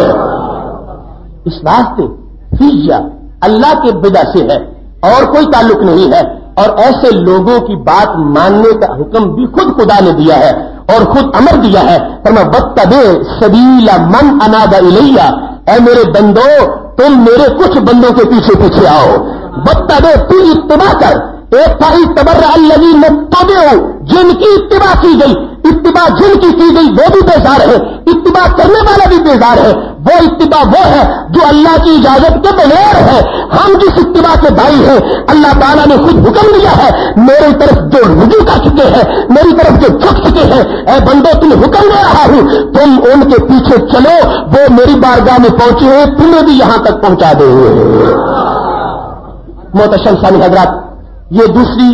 इस वास्ते फिजा अल्लाह के बिदा से है और कोई ताल्लुक नहीं है। और ऐसे लोगों की बात मानने का हुक्म भी खुद खुदा ने दिया है और खुद अमर दिया है। पर मैं बत्तबे सबीला मन अनादा इलैया। ऐ मेरे बंदो, तुम मेरे कुछ बंदों के पीछे पीछे आओ। बत्तबे, तू इतबा कर। एक था इतबर अल्लवी मुतबे जिनकी इतबा की गई। इतबा जिनकी की गई, वो भी बेजार है। इतबा करने वाला भी बेजार है। वो इतबा वो है जो अल्लाह की इजाज़त के बगैर है। हम जिस इतबा के भाई हैं, अल्लाह ताला ने खुद हुक्म दिया है, मेरी तरफ़ जो रुजू कर चुके हैं, मेरी तरफ़ जो झुक चुके हैं, ऐ बंदो, तुम हुक्म दे रहा हूँ, तुम उनके पीछे चलो, वो मेरी बारगाह में पहुँचे हैं तुम्हें भी यहाँ तक पहुँचा देंगे मोहतशम सानी हजरात, ये दूसरी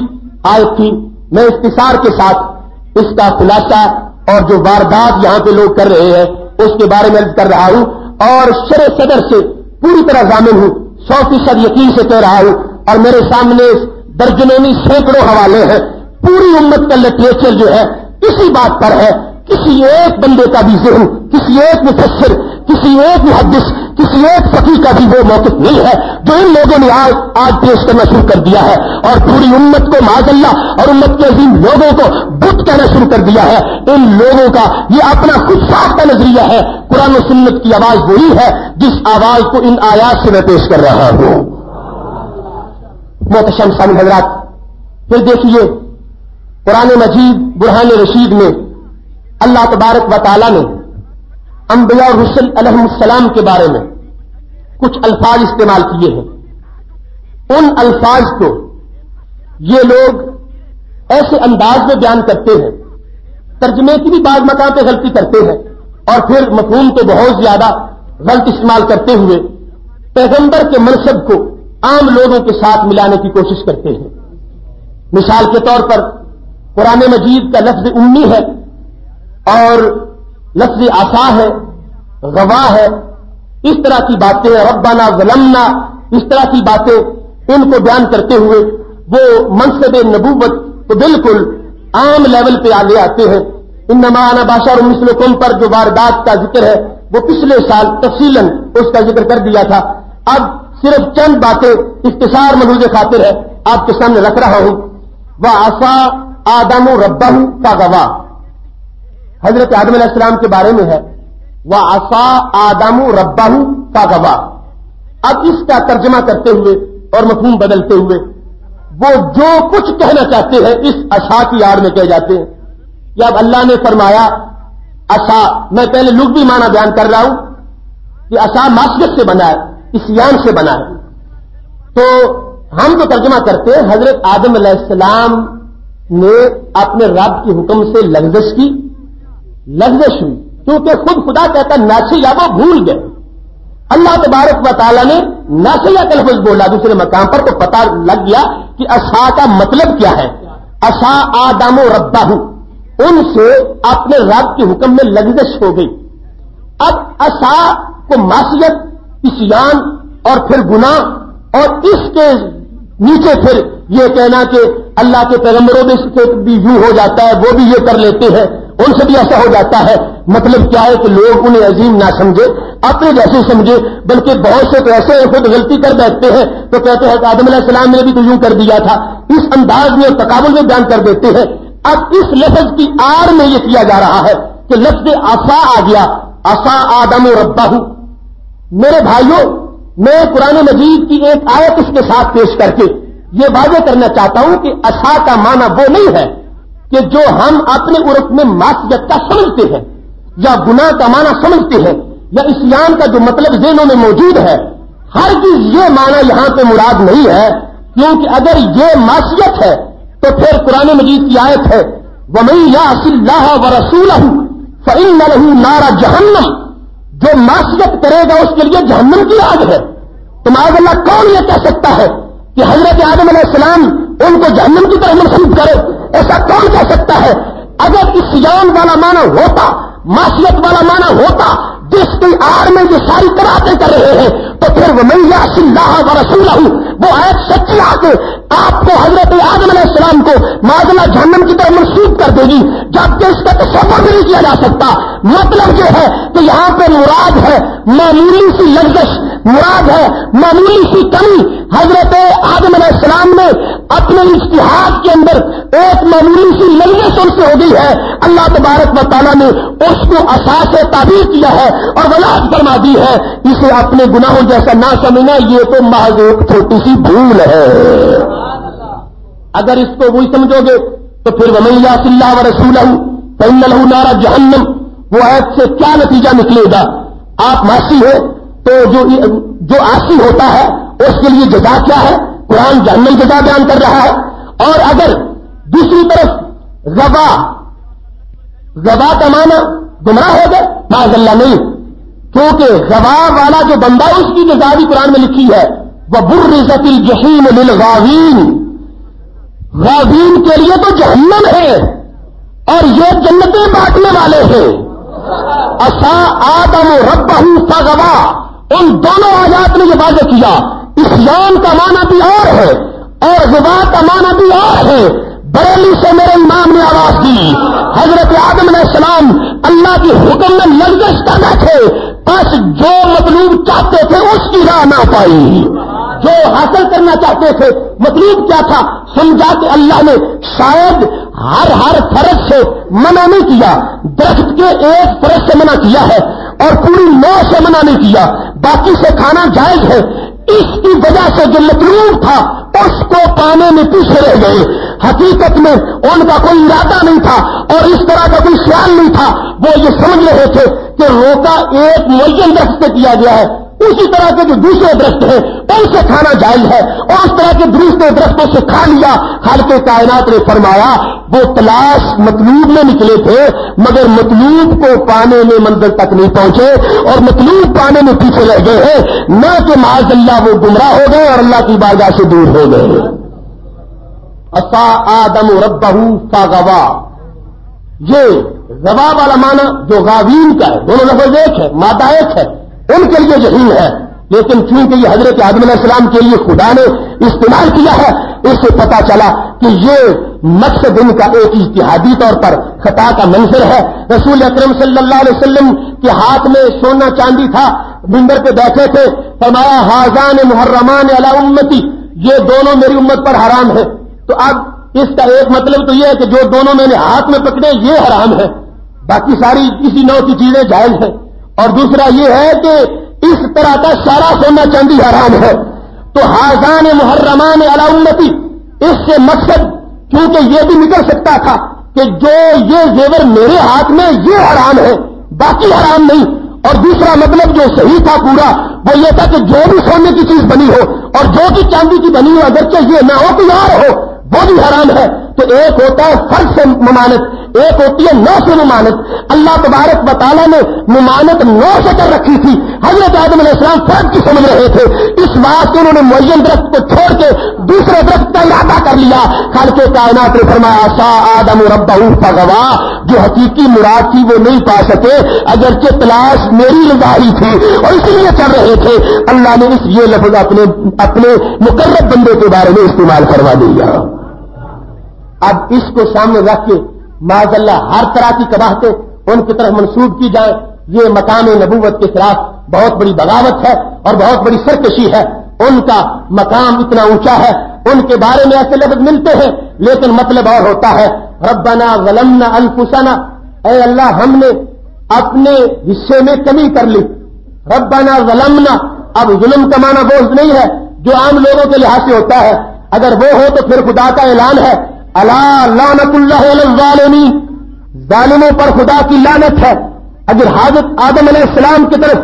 आयत थी, मैं इख्तिसार के साथ इसका खुलासा और जो वारदात यहाँ पे लोग कर रहे हैं, उसके बारे में कर रहा हूँ और शर सदर से पूरी तरह जामिन हूँ। सौ फ़ीसद यकीन से कह रहा हूँ, और मेरे सामने दर्जनों में सैकड़ों हवाले हैं। पूरी उम्मत का लिटरेचर जो है, इसी बात पर है किसी एक बंदे का भी जहन किसी एक मुफसर किसी एक मुहदस किसी एक फकीर का भी वो मौकफ नहीं है, जो इन लोगों ने आज आज पेश करना शुरू कर दिया है। और पूरी उम्मत को माजल्ला और उम्मत के अजीम लोगों को बुत कहना शुरू कर दिया है। इन लोगों का ये अपना खुद साफ़ का नज़रिया है। कुरान सुन्नत की आवाज़ वही है, जिस आवाज़ को इन आयात से मैं पेश कर रहा हूँ। मोहतशम सामी हजरात, फिर देखिए कुरान मजीद बुरहान रशीद में अल्लाह तबारक व ताला ने अम्बिया और रसुल के बारे में कुछ अल्फाज इस्तेमाल किए हैं। उन अल्फाज को ये लोग ऐसे अंदाज में बयान करते हैं, तर्जमे की भी बाद मकाम पे गलती करते हैं और फिर मफहूम तो बहुत ज़्यादा गलत इस्तेमाल करते हुए पैगंबर के मनसब को आम लोगों के साथ मिलाने की कोशिश करते हैं। मिसाल के तौर पर कुरान मजीद का लफ्ज उम्मी है और लफ्ज आसा है, गवाह है। इस तरह की बातें, रब्बाना वलमना इस तरह की बातें इनको बयान करते हुए वो मनसब नबूबत तो बिल्कुल आम लेवल पे आगे आते हैं। इन नमाना बाशा और मिसलकुम पर जो वारदात का ज़िक्र है, वो पिछले साल तफसीलन उसका ज़िक्र कर दिया था। अब सिर्फ़ चंद बातें इख्तिसार मलूज खातिर है, आपके सामने रख रहा हूँ। वह आसा आदम रब्बाहू का गवाह। हज़रत आदम के बारे में है। वह आसा आदमू रब्बाहू का गवाह अब इसका तर्जमा करते हुए और मफहूम बदलते हुए, वो जो कुछ कहना चाहते हैं, इस अशा की आड़ में कह जाते हैं। कि अब अल्लाह ने फरमाया असा मैं पहले लुक भी माना बयान कर रहा हूँ कि असा मासगत से बना है, इसियान से बना है। तो हम तो तर्जमा करते हैं, हज़रत आदम सलाम ने अपने रब के हुक्म से लफ्जश की लफ्जश हुई क्योंकि खुद खुदा कहता नासिया वो भूल गए। अल्लाह तबारक व ताला ने नासिया का लफ्ज बोला, दूसरे मकाम पर तो पता लग गया कि असा का मतलब क्या है। असा आदामो रब्बाहू, उनसे अपने रब के हुक्म में लग्जश हो गई। अब असा को मासियत इसियान और फिर गुना और इसके नीचे फिर यह कहना कि अल्लाह के पैगंबरों में भी यूँ हो जाता है, वो भी ये कर लेते हैं। उनसे भी ऐसा हो जाता है। मतलब क्या है कि लोग उन्हें अजीम ना समझे, अपने जैसे समझे, बल्कि बहुत से तो ऐसे खुद गलती कर बैठते हैं तो कहते हैं आदम सलाम ने भी तो यूँ कर दिया था। इस अंदाज में तकाबुल में बयान कर देते हैं। अब इस लफ्ज की आड़ में यह किया जा रहा है कि लफ्ज आसा आ गया। आसा आदम रब्बाहू। मेरे भाइयों, मैं कुरान मजीद की एक आयत इसके साथ पेश करके ये वादे करना चाहता हूँ कि असा का माना वो नहीं है। कि जो हम अपने उर्फ़ में मासियत का समझते हैं, या गुनाह का माना समझते हैं, या इस्लाम का जो मतलब जेनों में मौजूद है, हर चीज़ ये माना यहाँ पे मुराद नहीं है, क्योंकि अगर ये मासियत है तो फिर कुरान मजीद की आयत है वमई या असिल्लाह व रसूल फ़िन लहू नारा जहन्नम। जो मासीत करेगा, उसके लिए जहन्नम की आग है। तो माजल्ला कौन ये कह सकता है? कि हज़रत आदम सलाम उनको जहन्नम की तरह मनसूब करे। ऐसा कौन कह सकता है? अगर इस जान वाला माना होता मासीत वाला माना होता जिसकी आड़ में जो सारी कराते कर रहे हैं तो फिर वो मैया सिल्लाह व रसूल वो आयत सच्ची आके आपको हज़रत आदम सलाम को माजला जहन्नम की तरफ़ मनसूब कर देगी, जबकि इसका तस्वर भी नहीं किया जा सकता। मतलब जो है कि यहाँ पर मुराद है, मामूली सी लफ्जश मुराद है मामूली सी कमी हज़रत आदम सलाम ने अपने इश्तिहाद के अंदर एक मामूली सी लफ्जश उनसे हो गई है। अल्लाह तबारक वाली ने उसको असास ताबीर किया है और वलाद फरमा दी है। इसे अपने गुनाहों जैसा ना समझना, ये तो महज एक छोटी सी भूल है। अगर इसको वही समझोगे तो फिर वमैया सिल्ला व रसूल नारा जहन्नम, वो ऐप से क्या नतीजा निकलेगा? आप मासी हो तो जो जो आसी होता है, उसके लिए जजा क्या है? कुरान जहन्नम जजा बयान कर रहा है। और अगर दूसरी तरफ़ गवा गवा का माना गुमराह हो गए माजल्ला नहीं। क्योंकि गवाह वाला जो बंदा उसकी जजा भी कुरान में लिखी है। वह बुर्रतिल जहीम लिल गावीन। गावीन के लिए तो जहन्नम है। और ये जन्नतें बांटने वाले हैं। असा आदम रब्बहू गवा उन दोनों आजात ने यह वाजे किया। इस्लाम का माना भी और है, और गवा का माना भी और है। बरेली से मेरे इमाम ने आवाज़ दी। हज़रत आदम सलाम अल्लाह की हुक्म में लफ्ज कर थे बस जो मतलूब चाहते थे, उसकी राह ना पाई। जो हासिल करना चाहते थे मतलब क्या था? समझा कि अल्लाह ने शायद हर हर फ़र्ज़ से मना नहीं किया। दरख्त के एक फ़र्ज़ से मना किया है, और पूरी नौ से मना नहीं किया। बाकी से खाना जायज़ है। इसकी वजह से जो मतलूब था, उसको पाने में पीछे रह गए। हकीकत में उनका कोई इरादा नहीं था और इस तरह का कोई ख्याल नहीं था। वो ये समझ रहे थे कि रोका एक मुयन दस्त किया गया है। उसी तरह के जो दूसरे दरख्त हैं उनसे खाना जायज़ है? और उस तरह के दूसरे दरख्तों से खा लिया हल्के कायनात ने फरमाया, वो तलाश मतलूब में निकले थे, मगर मतलूब को पाने में मंजिल तक नहीं पहुँचे, और मतलूब पाने में पीछे रह गए हैं। न कि माजल्ला वो गुमराह हो गए, और अल्लाह की बारगाह से दूर हो गए। असा आदम रब्बहू गवा ये गवा वाला माना जो गावीन का है, दोनों लफज एक है, मादा एक है। उनके लिए जहीन है। लेकिन चूँकि ये हज़रत आदम के लिए खुदा ने इस्तेमाल किया है, इससे पता चला कि ये मकसद इनका एक इतिहादी तौर पर खता का मंजर है। रसूल अक्रम सल्लाम के हाथ में सोना चांदी था बिंदर पे बैठे थे, फरमाया, हाजान मुहर्रमान अला उम्मती, ये दोनों मेरी उम्मत पर हराम है। तो अब इसका एक मतलब तो यह है कि जो दोनों मैंने हाथ में पकड़े, ये हराम है। बाकी सारी किसी नौ की चीज़ें जायज़ है। और दूसरा यह है कि इस तरह का सारा सोना चांदी हराम है। तो हाजान मुहर्रमान अला उम्मती, इससे मकसद क्योंकि यह भी निकल सकता था कि जो ये जेवर मेरे हाथ में, ये हराम है, बाकी हराम नहीं। और दूसरा मतलब जो सही था पूरा, वो ये था कि जो भी सोने की चीज़ बनी हो, और जो भी चांदी की बनी हो, अगरचे ये ना हो कोई और हो, वो भी हराम है। तो एक होता है फ़र्ज़ से ममानत, एक होती है नौ से मुमानत। अल्लाह तबारक बताला ने मुमानत नौ से कर रखी थी। हज़रत आदम इस्लाम फ़र्ज़ की समझ रहे थे। इस बात से उन्होंने मोयन दरख्त को छोड़ के दूसरे दरख्त का इरादा कर लिया। खल के कायनात ने फरमाया, सा आदम रब्बू फगवा जो हकीकी मुराद थी वो नहीं पा सके, अगरचे तलाश मेरी रजाही थी और इसलिए चल रहे थे। अल्लाह ने इस ये लफ्ज अपने अपने मुकर्रब बंदे के बारे में इस्तेमाल करवा दिया। अब इसको सामने रख के माजल्ला हर तरह की कबाहतें उनकी तरफ़ मंसूब की जाए। ये मकाम नबूवत के खिलाफ बहुत बड़ी बगावत है और बहुत बड़ी सरकशी है। उनका मकाम इतना ऊँचा है। उनके बारे में ऐसे लफ्ज मिलते हैं, लेकिन मतलब और होता है। रब्बना गलमना अनफुसना। ए अल्लाह, हमने अपने हिस्से में कमी कर ली। रब्बना गलमना अब जुल्म कमाना बोझ नहीं है। जो आम लोगों के लिहाज से होता है, अगर वो हो तो फिर खुदा का ऐलान है। अला लानतुल्लामी जालिमों पर खुदा की लानत है। अगर हाजत आदम इस्लाम की तरफ़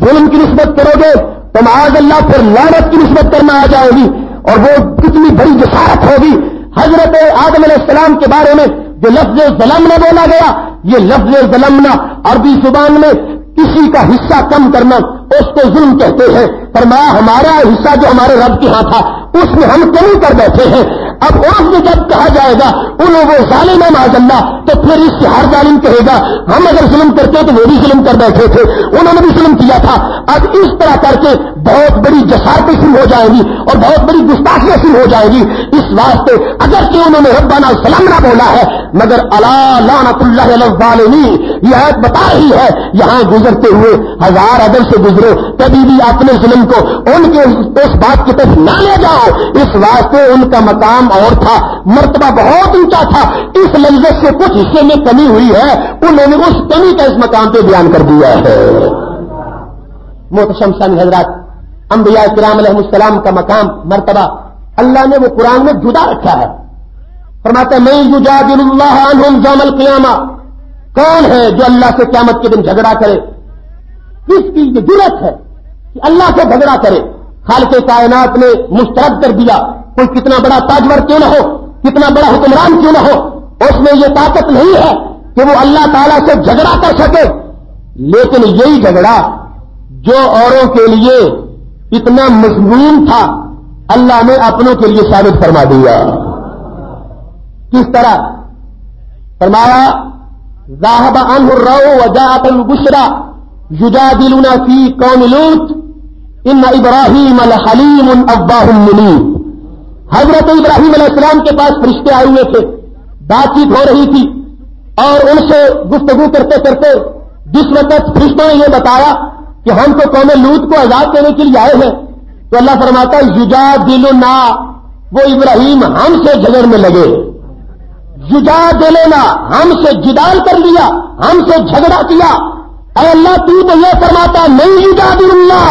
जुल्म की नस्बत करोगे तो माज अल्लाह फिर लानत की नस्बत करना आ जाएगी और वो कितनी बड़ी जसारत होगी। हज़रत आदम इस्लाम के बारे में जो लफ्ज जलमना बोला गया, ये लफ्ज जलमना अरबी ज़ुबान में किसी का हिस्सा कम करना, उसको जुल्म कहते हैं। पर मैं, हमारा हिस्सा जो हमारे रब के यहाँ था, उसमें हम कमी कर बैठे हैं। अब उसमें जब कहा जाएगा, उन वो जालिम माजल्ला तो फिर इससे हर जालिम कहेगा, हम अगर जुल्म करते तो वो भी जुल्म कर बैठे थे, उन्होंने भी जुल्म किया था। अब इस तरह करके बहुत बड़ी जसारतें शुरू हो जाएँगी और बहुत बड़ी गुस्ताखियाँ शुरू हो जाएँगी। इस वास्ते अगर कि उन्होंने रब्बाना सलामना बोला है, मगर अलानतुल्लामी यह बता रही है, यहाँ गुजरते हुए हज़ार अदर से गुजरो कभी भी अपने जुल्म को उनके उस बात की तरफ़ ना ले जाओ। इस वास्ते उनका मकाम और था, मर्तबा बहुत ऊँचा था। इस लफ्ज से कुछ हिस्से में कमी हुई है, उन्होंने उस कमी का इस मकाम पे बयान कर दिया है। मोहतम सानी हजरात अम्बिया कराम का मकाम, मर्तबा। अल्लाह ने वो कुरान में जुदा रखा है। फरमाता मैं युजादिल्लाहम जामल क्यामा। कौन है जो अल्लाह से क्यामत के दिन झगड़ा करे? किसकी ज़रूरत है कि अल्लाह से झगड़ा करे। खाल के कायनात ने मुस्तरद कर दिया, कोई कितना बड़ा ताजवर क्यों ना हो? कितना बड़ा हुक्मरान क्यों ना हो? उसमें यह ताकत नहीं है कि वो अल्लाह ताला से झगड़ा कर सके। लेकिन यही झगड़ा जो औरों के लिए इतना मजमून था, अल्लाह ने अपनों के लिए साबित फरमा दिया। किस तरह? फरमाया, जाहब अनहुर्रो वजात बुशरा युजा दिलुना फ़ी कौन लूत इन इब्राहिम अल हलीम अब्बाहमुनीब हज़रत इब्राहिम अलैहिस्सलाम के पास फरिश्ते आए हुए थे, बातचीत हो रही थी, और उनसे गुफ्तगु करते करते जिस वक्त फरिश्तों ने यह बताया कि हम तो कौन लूत को आज़ाद देने के लिए आए हैं। तो अल्लाह फरमाता युजा दिलो ना वो इब्राहिम हमसे झगड़ में लगे। युजा दिलो ना हमसे जिदाल कर लिया, हमसे झगड़ा किया। अरे अल्लाह, तू तो यह फरमाता नहीं युजा दिल्ला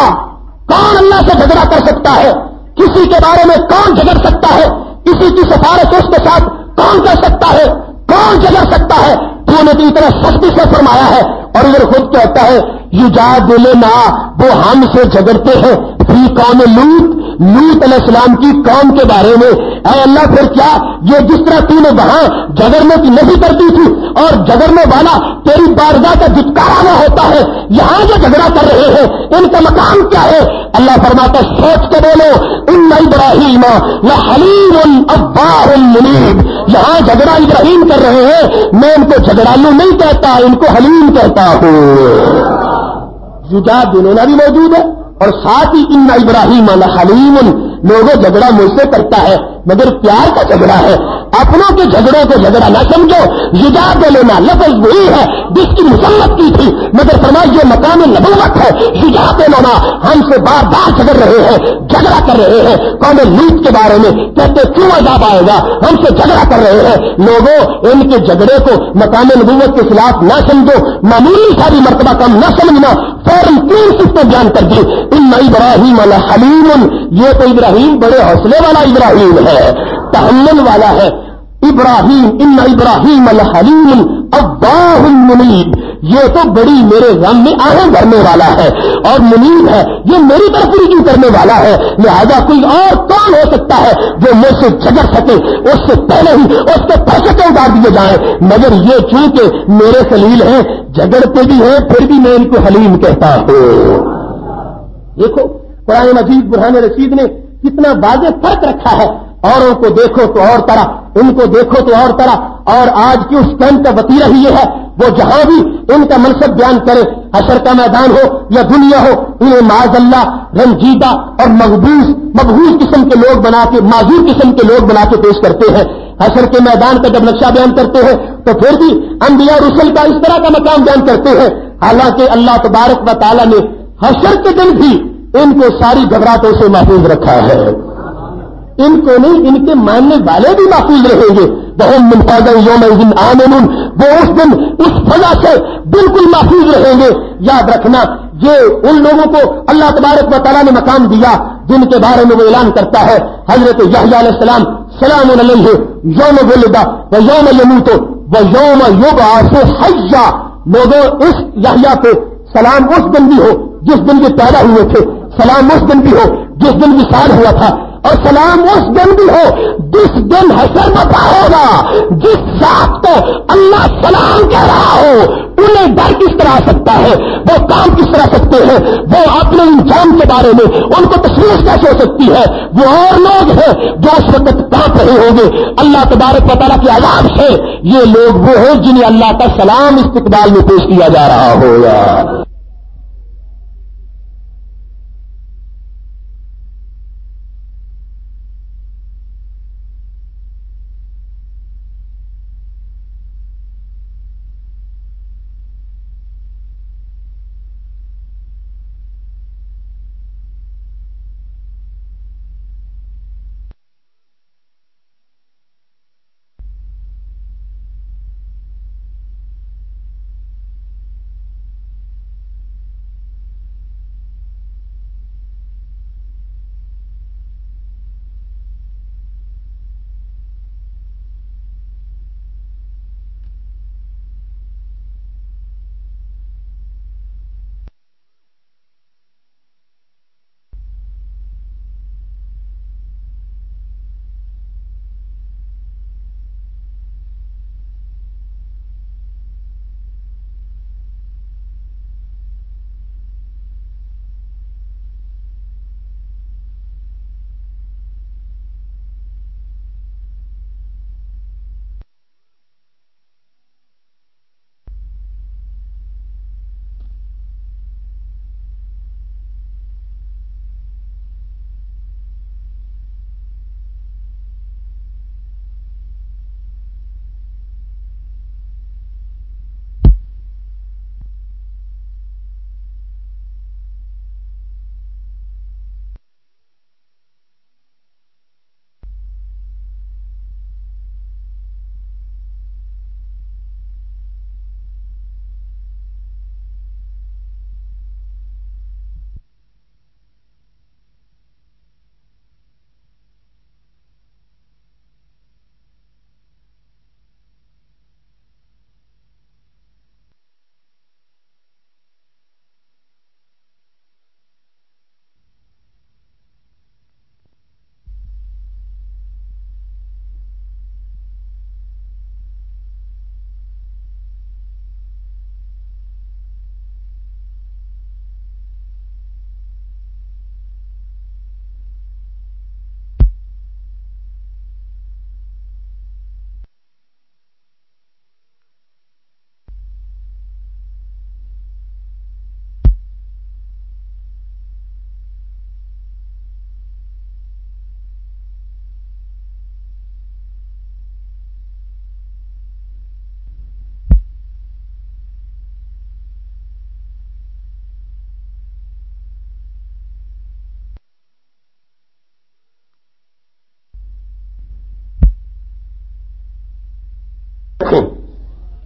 कौन अल्लाह से झगड़ा कर सकता है? किसी के बारे में कौन झगड़ सकता है? किसी की सिफारिश उसके साथ कौन कर सकता है? कौन झगड़ सकता है? तूने तो इतना सख्ती से फरमाया है इधर खुद कहता है युजा दिले ना वो हमसे झगड़ते हैं फ़ी कौन लूट लूत अलैहिस्सलाम की कौम के बारे में अरे अल्लाह, फिर क्या? ये जिस तरह तूने वहाँ झगड़ने की नहीं करती थी और झगड़ने वाला तेरी बारगाह का जुटकारा होता है, यहाँ जो झगड़ा कर रहे हैं, इनका मकाम क्या है? अल्लाह फरमाता सोच के बोलो इन इब्राहिम हलीम अब्बाह मुनीब। यहाँ झगड़ा इब्राहिम कर रहे हैं, मैं इनको झगड़ालू नहीं कहता, इनको हलीम कहता हूँ। जुजा दिनोना भी मौजूद है। और साथ ही इन इब्राहिम हलीम लोगों झगड़ा मुझसे करता है, मगर प्यार का झगड़ा है। अपनों के झगड़ों को झगड़ा ना समझो। युजा दे लेना लफज वही है, जिसकी मुसम्मत की थी, मगर फरमाई ये मकाम नबूवत है। युजा दे लेना हमसे बार बार झगड़ रहे हैं, झगड़ा कर रहे हैं। कौन लूट के बारे में कहते, क्यों अजाब आएगा? हमसे झगड़ा कर रहे हैं। लोगों, इनके झगड़े को मकाम नबूवत के खिलाफ ना समझो। मामूली सारी मरतबा कम न समझना। फ़ौरन तीन सिस्ते बयान कर दी इन इब्राहिम हलीम ये तो इब्राहिम बड़े हौसले वाला इब्राहिम है तहमल वाला है। इब्राहिम इन इब्राहिम अल हलीम अब्बाहुल मुनीब ये तो बड़ी मेरे गम में आहें भरने वाला है और मुनीब है, ये मेरी तरफ़ रुजू करने वाला है। लिहाजा कोई और कौन हो सकता है जो मुझसे झगड़ सके, उससे पहले ही उसके पैसे उतार दिए जाए। मगर ये चूँकि मेरे खलील हैं, झगड़ते भी हैं, फिर भी मैं इनको हलीम कहता हूँ। देखो कुरान मजीद बुरहान रशीद ने कितना वाजे फ़र्क रखा है। औरों को देखो तो और तरह, उनको देखो तो और तरह। और आज की उस कैंप का वतीरा ही है, वो जहाँ भी इनका मनसब बयान करे, हशर का मैदान हो या दुनिया हो इन्हें माजल्ला, रंजीदा और मकबूज मकबूस किस्म के लोग बना के, माजूर किस्म के लोग बना के पेश करते हैं। हशर के मैदान का जब नक्शा बयान करते हैं तो फिर भी अंबिया रसुल का इस तरह का मकाम बयान करते हैं। हालाँकि अल्लाह तबारक व ताला ने हशर के दिन भी इनको सारी घबराहटों से महफूज रखा है। इनको नहीं, इनके मानने वाले भी महफूज रहेंगे। बहुत मुनफाजन योम दिन आमिन वो उस दिन इस फजा से बिल्कुल महफूज रहेंगे। याद रखना, ये उन लोगों को अल्लाह तबारक व ने मकाम दिया, जिनके बारे में वो ऐलान करता है। हज़रत यासलाम सलाम यौम बोलेगा व यौम यमूतो व यौम युग आसे हज्जा। लोगों उस यहिया पे सलाम उस दिन भी हो, जिस दिन भी पैदा हुए थे। सलाम उस दिन भी हो, जिस दिन विशाल हुआ था। और सलाम उस दिन भी हो, जिस दिन हसर बता होगा, जिस साथ को अल्लाह सलाम कह रहा हो, उन्हें डर किस तरह आ सकता है? वो काम किस तरह सकते हैं? वो अपने इंजाम के बारे में उनको तस्वीर कैसे हो सकती है? वो और लोग हैं जो उस वक्त काँप रहे होंगे। अल्लाह तबारक बतारा के आवाज़ से ये लोग वो हैं जिन्हें अल्लाह का सलाम इस्तकबाल में पेश किया जा रहा होगा।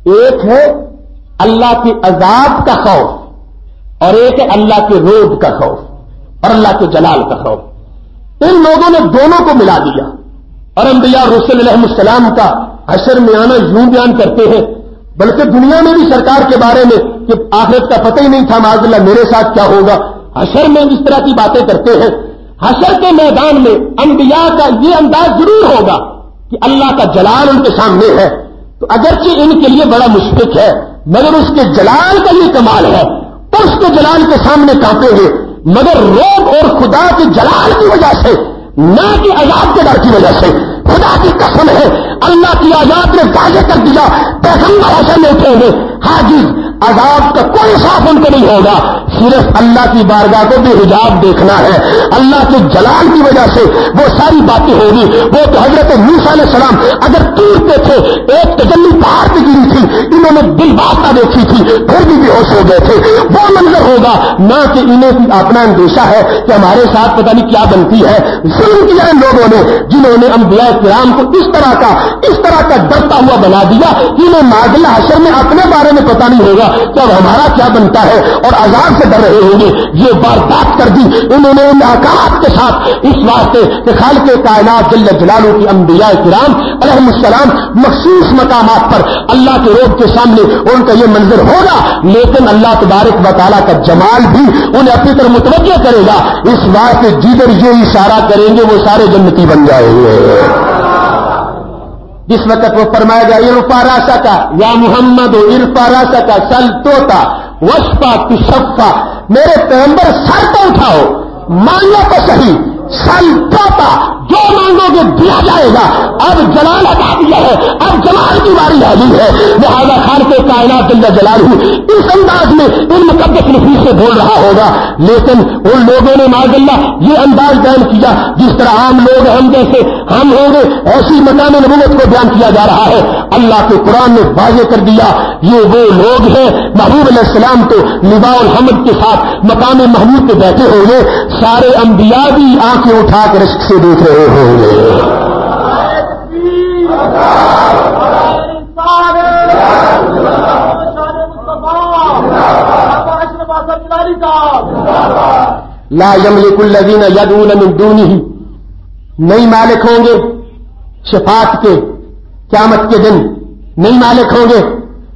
एक है अल्लाह के अजाब का खौफ और एक है अल्लाह के रोब का खौफ और अल्लाह के जलाल का खौफ। इन लोगों ने दोनों को मिला दिया। और अंबिया रसुलम का अशर में आना यूँ बयान करते हैं, बल्कि दुनिया में भी सरकार के बारे में कि आखिरत का पता ही नहीं था माजल्ला मेरे साथ क्या होगा। हशर में इस तरह की बातें करते हैं। हशर के मैदान में अंबिया का ये अंदाज ज़रूर होगा कि अल्लाह का जलाल उनके सामने है। तो अगरचे इनके लिए बड़ा मुश्किल है, मगर उसके जलाल का ये कमाल है। उसके जलाल के सामने कांपेंगे मगर रोब और खुदा के जलाल की वजह से, न कि आज़ाद के डर की वजह से, खुदा की कसम है, अल्लाह की आज़ाद ने वाजे कर दिया, पैगंबर ऐसे में उठेंगे हाजिर आज़ाद का कोई साफ़ उनको नहीं होगा। सिर्फ़ अल्लाह की बारगाह को भी हिजाब देखना है। अल्लाह के जलाल की वजह से वो सारी बातें होगी। वो तो हज़रत मूसा सलाम अगर टूटते थे, एक तजल्ली पहाड़ पर गिरी थी, इन्होंने दिल बाता देखी थी, फिर भी बेहोश हो गए थे। वो मंजर होगा। ना कि इन्हें अपना अंदेशा है कि हमारे साथ पता नहीं क्या बनती है। जुल्म किया इन लोगों ने, जिन्होंने अम्बिया कराम को इस तरह का, इस तरह का डरता हुआ बना दिया। इन्हें माजला हशर में अपने बारे में पता नहीं होगा अब हमारा क्या बनता है। और आज़ाद से से डर रहे होंगे। ये वारदात कर दी। उन्होंने इन आकात के साथ इस वास्ते कि खाल के कायनात जल्ल जलालू की अम्बिया कराम अलहमसलाम मखसूस मकाम पर अल्लाह के रोग के सामने उनका ये मंजर होगा। लेकिन अल्लाह तबारक वाली का जमाल भी उन्हें अपनी तरफ़ मुतवजह करेगा। इस वास्ते जिधर ये इशारा करेंगे, वो सारे जन्नती बन जाएँगे। जिस वक्त वो फरमाएगा इरफा राशा का या मोहम्मद, इरफा राशा का सल तोता वशपा तुशफ़ा मेरे पैम्बर सर तो उठाओ। मांगो तो सही। सल तोता जो मांगोगे दिया जाएगा। अब जलाल हटा दिया है। अब जलाल की बारी आ गई है। लिहाजा खान के कायनात जल्दा जलाल हूँ। इस अंदाज में इन मुकदस नफीस से बोल रहा होगा। लेकिन उन लोगों ने माजल्ला ये अंदाज बयान किया, जिस तरह आम लोग हम जैसे हम होंगे ऐसी मकान नबूत को बयान किया जा रहा है। अल्लाह के कुरान ने वाजे कर दिया, ये वो लोग हैं महबूब सलाम तो लिबाउल हमद के साथ मकाम महमूद पे बैठे होंगे, सारे अंबिया भी आँखें उठाकर इश्क से देख रहे होंगे। ला यमलिकुल्लजीन यदून मिन दूनी ही नई मालिक होंगे शफात के क्यामत के दिन। नई मालिक होंगे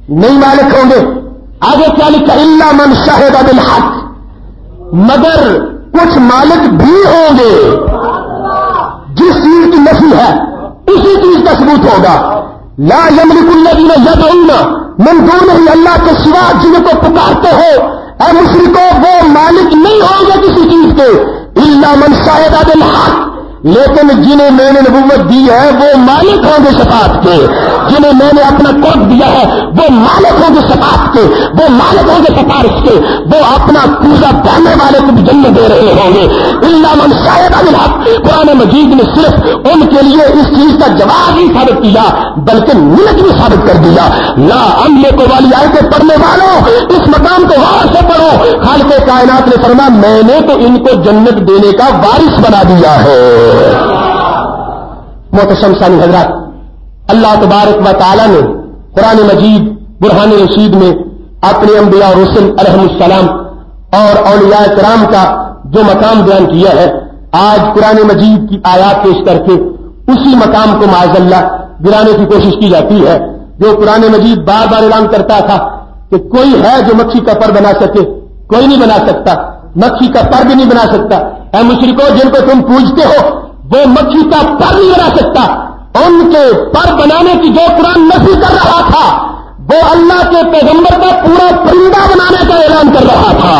नई मालिक होंगे। आगे क्या लिखा? इल्ला मन शाहिद बिल हक। मगर कुछ मालिक भी होंगे जिस चीज़ की नफी है, उसी चीज़ का सबूत होगा। ला यमलिकुल्लदीन यदउना मन दो नहीं, अल्लाह के सिवा जिनको पुकारते हो और मुश्रिको, वो मालिक नहीं होंगे किसी चीज़ के। इल्ला मन शायद बिल हक। लेकिन जिन्हें मैंने नबूवत दी है, वो मालिक होंगे शफात के जिन्हें मैंने अपना कोट दिया है, वो मालिक होंगे शफात के वो मालिक होंगे सिफारिश के वो अपना पूजा पाने वाले को भी जन्म दे रहे होंगे। इल्ला मन शायद अबिल हक पुराने मजीद ने सिर्फ़ उनके लिए इस चीज़ का जवाब ही साबित किया, बल्कि मिलत भी साबित कर दिया। ला अमले को वाली आयतें पढ़ने वालों, इस मकाम को वहाँ से पढ़ो। खाल के कायनात ने फरमा मैंने तो इनको जन्नत देने का वारिस बना दिया है। मोहतम सानी हजरात, अल्लाह तबारक व ने कुरान मजीद, बुरहान रशीद में अपने अम्बिया रसुल अलहमसलाम और अलिया कराम का जो मकाम बयान किया है, आज कुरान मजीद की आयात पेश करके उसी मकाम को माजल्ला गिराने की कोशिश की जाती है, जो कुरान मजीद बार बार ऐलान करता था कि कोई है जो मक्खी का पर बना सके, कोई नहीं बना सकता, मक्खी का पर भी नहीं बना सकता। है मुशरिको, जिनको तुम पूजते हो वो मक्खी का पर नहीं बना सकता। उनके पर बनाने की जो कुरान नफी कर रहा था, वो अल्लाह के पैगंबर का पूरा परिंदा बनाने का ऐलान कर रहा था।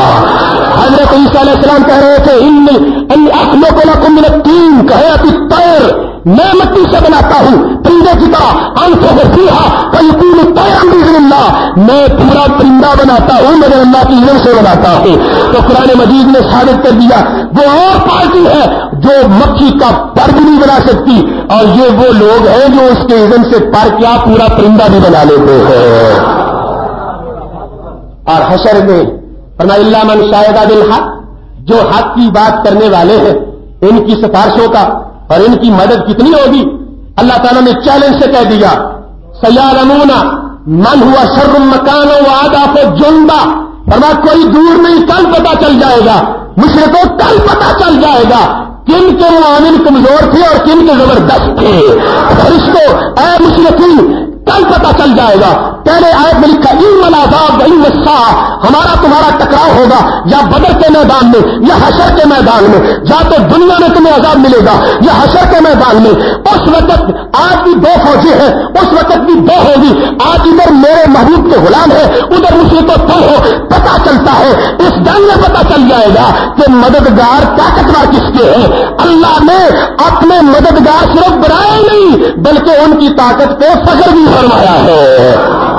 हज़रत ईसा कह रहे थे इन अखलों को ना तीन, कहे अति तैर मैं मट्टी से बनाता हूँ। परिंदे की तरह, आँखों को सीहा कलकूल तयम्बिल्ला मैं पूरा परिंदा बनाता हूँ, मेरे अल्लाह की इज़्ज़त से बनाता हूँ। तो कुरान मजीद ने साबित कर दिया, वो और पार्टी है जो मक्खी का पर भी नहीं बना सकती, और ये वो लोग हैं जो उसके इज़्ज़त से पर क्या, पूरा परिंदा भी बना लेते हैं। और हशर में फरमाइल्ला मन शायद दिल हक जो हक की बात करने वाले हैं, इनकी सिफारिशों का और इनकी मदद कितनी होगी? अल्लाह ताला ने चैलेंज से कह दिया, सयालमूना, मन हुआ शर्म मकान व आदा से जुंदा फरमा कोई दूर नहीं, कल पता चल जाएगा। मुझे को कल पता चल जाएगा किन के मुआमिन कमज़ोर थे और किन के ज़बरदस्त थे। और इसको, ए कल पता चल जाएगा। पहले आयत में लिखा इन मलाजाब इन हमारा तुम्हारा टकराव होगा, या बदर के मैदान में, या हशर के मैदान में। या तो दुनिया में तुम्हें आज़ाद मिलेगा, या हशर के मैदान में। उस वक्त आज भी दो फौजी हैं, उस वक्त भी दो होगी। आज इधर मेरे महबूब के गुलाम है, उधर मुझे तो तुम हो, पता चलता है। इस जंग में पता चल जाएगा कि मददगार ताकतवर किसके हैं। अल्लाह ने अपने मददगार सिर्फ़ बनाए नहीं, बल्कि उनकी ताकत को फखर भी फरमाया है।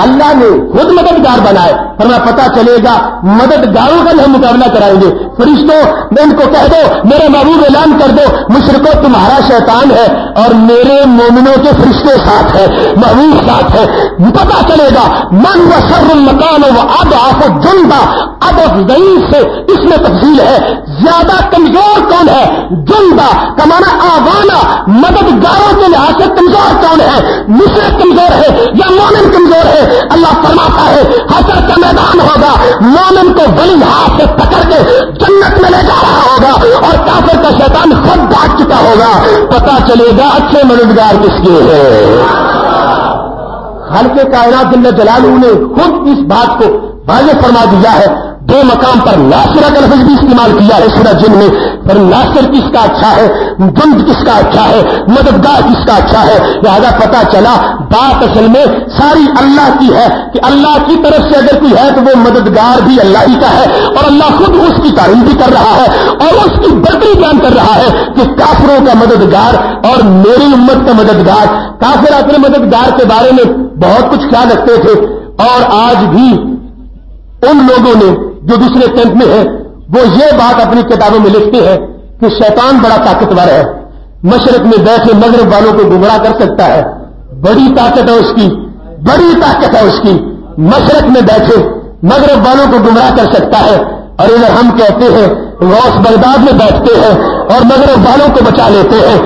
अल्लाह ने खुद मददगार बनाए। हमें पता चलेगा मददगारों का हम मुकाबला कराएँगे। फरिश्तों, मैं इनको कह दो, मेरे महबूब ऐलान कर दो, मुशरको, तुम्हारा शैतान है और मेरे मोमिनों के फरिश्ते साथ है, महबूब साथ है। पता चलेगा, मन व सर्व मकान व अब आप जुंदा अब जईफ से इसमें तफसील है, ज़्यादा कमज़ोर कौन है? जुंदा कमाना आवाना, मददगारों के लिहाज से कमज़ोर कौन है? मुशरक कमज़ोर है या मोमिन कमज़ोर है? अल्लाह फरमाता है, हसर का मैदान होगा, मोमिन को बली हाथ से पकड़ के जन्नत में ले जा रहा होगा और काफिर का शैतान खुद भाग चुका होगा। पता चलेगा अच्छे मददगार किसके हैं। हल्के कायनात जिन जलालू ने खुद इस बात को वाजे फरमा दिया है दो मकाम पर नासिरा का लफ्ज भी इस्तेमाल किया है सूरज जिन में पर नासिर किसका अच्छा है? गुंद किसका अच्छा है? मददगार किसका अच्छा है? लिहाजा पता चला, बात असल में सारी अल्लाह की है कि अल्लाह की तरफ़ से अगर कोई है तो वो मददगार भी अल्लाह ही का है और अल्लाह खुद उसकी तारीफ़ भी कर रहा है और उसकी बर्तरी बयान कर रहा है कि काफिरों का मददगार और मेरी उम्मत का मददगार। काफिर अपने मददगार के बारे में बहुत कुछ ख्याल रखते थे और आज भी उन लोगों ने जो दूसरे कैंप में है, वो ये बात अपनी किताबों में लिखते हैं कि शैतान बड़ा ताकतवर है। मशरक में बैठे मगरब वालों को गुमराह कर सकता है। बड़ी ताकत है उसकी, बड़ी ताकत है उसकी। मशरक में बैठे मगरब वालों को गुमराह कर सकता है। और इधर हम कहते हैं गौस बगदाद में बैठते हैं और मगरब वालों को बचा लेते हैं।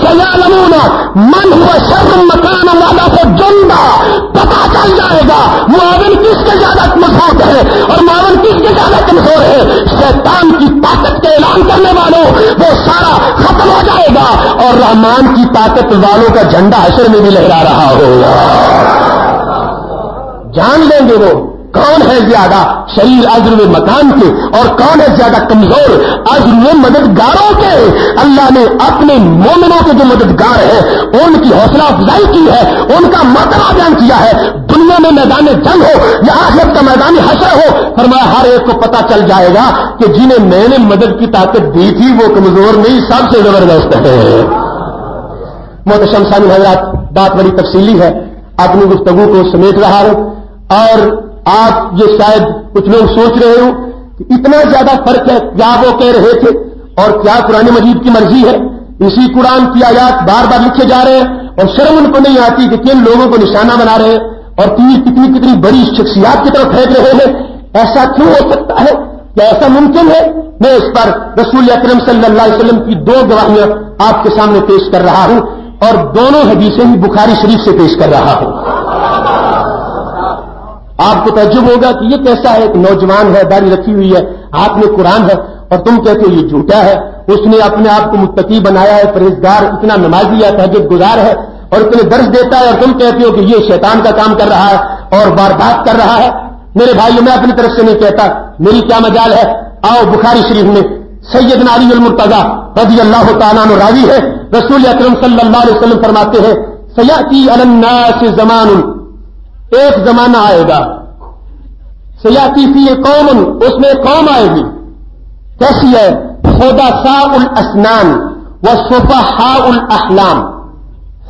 सया नमूना मन हुआ शर्म मकान वाला को जुंदा। पता चल जाएगा मुआविन किसके ज़्यादा मज़बूत है और मावन किसके ज़्यादा कमज़ोर है? शैतान की ताकत के ऐलान करने वालों, वो सारा खत्म हो जाएगा और रहमान की ताकत वालों का झंडा असर में भी लहरा रहा होगा। जान लेंगे वो। कौन है ज़्यादा शरीर अज्र मकान के और कौन है ज़्यादा कमज़ोर? अज्र मददगारों के। अल्लाह ने अपने मोमिनों के जो मददगार है, उनकी हौसला अफजाई की है, उनका मतला बयान किया है। दुनिया में मैदान जंग हो या आखिरत का मैदान हसर हो फरमाया हर एक को पता चल जाएगा कि जिन्हें मैंने मदद की ताकत दी थी, वो कमज़ोर नहीं, सबसे ज़बरदस्त है। मोहतम सामी हजरात बात बड़ी तफसीली है। अपनी गुफ्तगु को समेट रहा हूँ और आप ये शायद कुछ लोग सोच रहे हो कि इतना ज़्यादा फ़र्क है, क्या वो कह रहे थे और क्या कुरान मजीद की मर्ज़ी है? इसी कुरान की आयात बार बार लिखे जा रहे हैं और शर्म उनको नहीं आती कि किन लोगों को निशाना बना रहे हैं और तीर कितनी कितनी बड़ी शख्सियात की तरफ़ फेंक रहे हैं। ऐसा क्यों हो सकता है? क्या ऐसा मुमकिन है? मैं इस पर रसूल अक्रम सल्लाम की दो गवाहियाँ आपके सामने पेश कर रहा हूँ और दोनों हदीसें ही बुखारी शरीफ से पेश कर रहा हूँ। आपको तजुब होगा कि ये कैसा है एक नौजवान है, दाढ़ी रखी हुई है, हाथ में कुरान है, और तुम कहते हो ये झूठा है। उसने अपने आप को मुस्तकी बनाया है, परहेजगार, इतना नमाजी है तहजद गुजार है, और इतने दर्ज देता है, और तुम कहते हो कि ये शैतान का काम कर रहा है, और वारदात कर रहा है। मेरे भाइयों, मैं अपनी तरफ़ से नहीं कहता, मेरी क्या मजाल है? आओ, बुखारी शरीफ में सैयद नारी मुर्तजा रज़ी अल्लाह ताला रावी है। रसूल अक्रम वसल्लम फरमाते हैं, सयाती अलन्नास जमान एक जमाना आएगा। सयाती फ़ी कौमन, उसमें कौम आएगी। कैसी है? खुदा साउल असनान व सोफा हाउल अहलाम।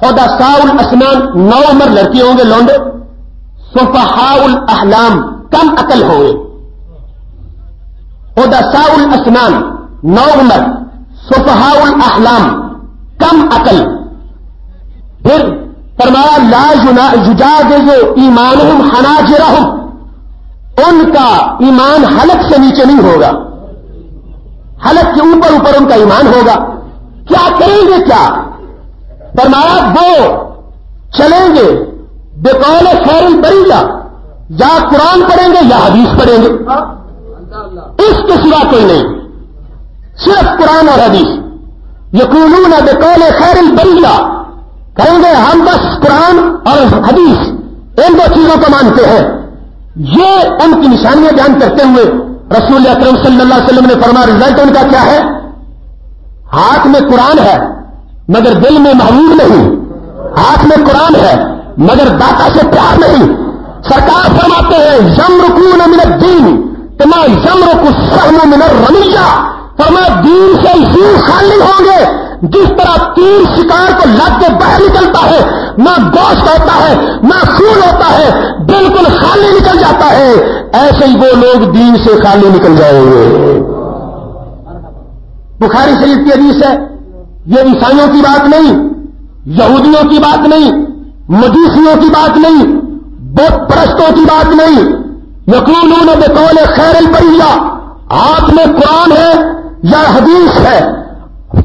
खुदा साउल असनान नौ उम्र लड़के होंगे लौंडे। सोफा हाउल अहलाम, कम अकल होंगे। खुदा साउल असनान नौ उम्र, सोफहाउल अहलाम, कम अकल। फिर फरमाया, ला युजाज जो ईमान हनाजरा उनका ईमान हलक से नीचे नहीं होगा। हलक के ऊपर ऊपर उनका ईमान होगा। क्या करेंगे क्या? फरमाया, वो चलेंगे बेकौल खैर बरीला या कुरान पढ़ेंगे या हदीस पढ़ेंगे। इसके सिवा कोई नहीं। सिर्फ़ कुरान और हदीस। यकूलून बेकौल खैर बरीला कहेंगे हम बस कुरान और हदीस इन दो चीज़ों को मानते हैं। ये उनकी निशानियाँ बयान करते हुए रसूल अक्रम सल्लल्लाहु अलैहि ने फरमा रिज़ल्ट उनका क्या है? हाथ में कुरान है, मगर दिल में महबूब नहीं। हाथ में कुरान है, मगर दाता से प्यार नहीं। सरकार फरमाते हैं जमरुकून मिनत दीन तमा जमरुकु सहम मिनर रमिया फरमा दीन से इसी खाली होंगे जिस तरह तीर शिकार को लग के बाहर निकलता है, ना गोश्त होता है, ना खून होता है, बिल्कुल खाली निकल जाता है। ऐसे ही वो लोग दीन से खाली निकल जाएँगे। बुखारी शरीफ की हदीस है, ये ईसाइयों की बात नहीं, यहूदियों की बात नहीं, मदीसियों की बात नहीं बुत परस्तों की बात नहीं। यकीन ने बेकौल खैर परिया आप में कुरान है या हदीस है?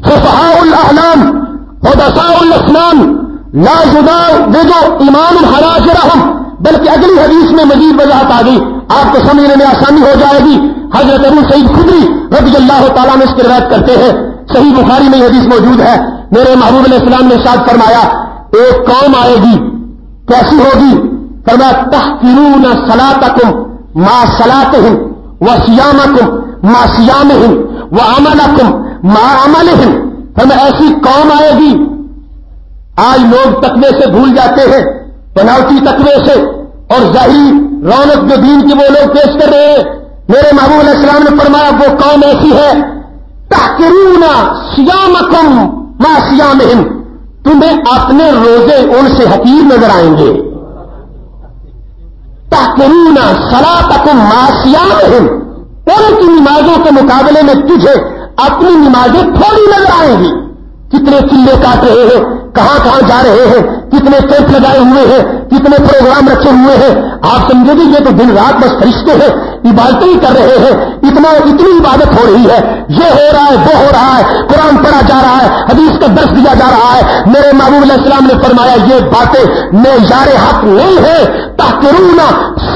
फुफहाउल अहलाम ला जुदा वे जो ईमान हराज बल्कि अगली हदीस में मजीद वजाहत आ गई। आपको समझने में आसानी हो जाएगी। हज़रत अबू सईद खुदरी रबी अल्लाह तला में इसकी रवायत करते हैं। सही बुखारी में हदीस मौजूद है। मेरे महबूब इस्लाम ने साथ फरमाया, एक कौम आएगी, कैसी होगी? फरमाया तहकिरून सलातकुम, मा सलात हिम व सियामकुम, मा सियाम हिम व अमलकुम। मा अमल हिम फरमा ऐसी कौम आएगी। आज लोग तकवे से भूल जाते हैं बनावटी तकवे से, और ज़ाहिर रौनक जो दीन की वो लोग पेश कर रहे हैं। मेरे महबूब इस्लाम ने फरमाया, वो कौम ऐसी है तहकरूना सियामकुम मा सियाम तुम्हें अपने रोज़े उनसे हकीर नज़र आएँगे। तहकरूना सलातकुम मा सियाम उनकी नमाजों के मुकाबले में तुझे अपनी नमाजें थोड़ी नज़र आएँगी। कितने चिल्ले काट रहे हैं, कहाँ कहाँ जा रहे हैं, कितने कैंप लगाए हुए हैं, कितने प्रोग्राम रखे हुए हैं। आप समझोगे ये तो दिन रात बस फरिश्ते हैं, इबादतें ही कर रहे हैं, इतना इतनी इबादत हो रही है। ये हो रहा है, वो हो रहा है, कुरान पढ़ा जा रहा है, हदीस का दर्श दिया जा रहा है। मेरे महबूब इस्लाम ने फरमाया, ये बातें मैं यार हक नहीं है ताकि ताकरूना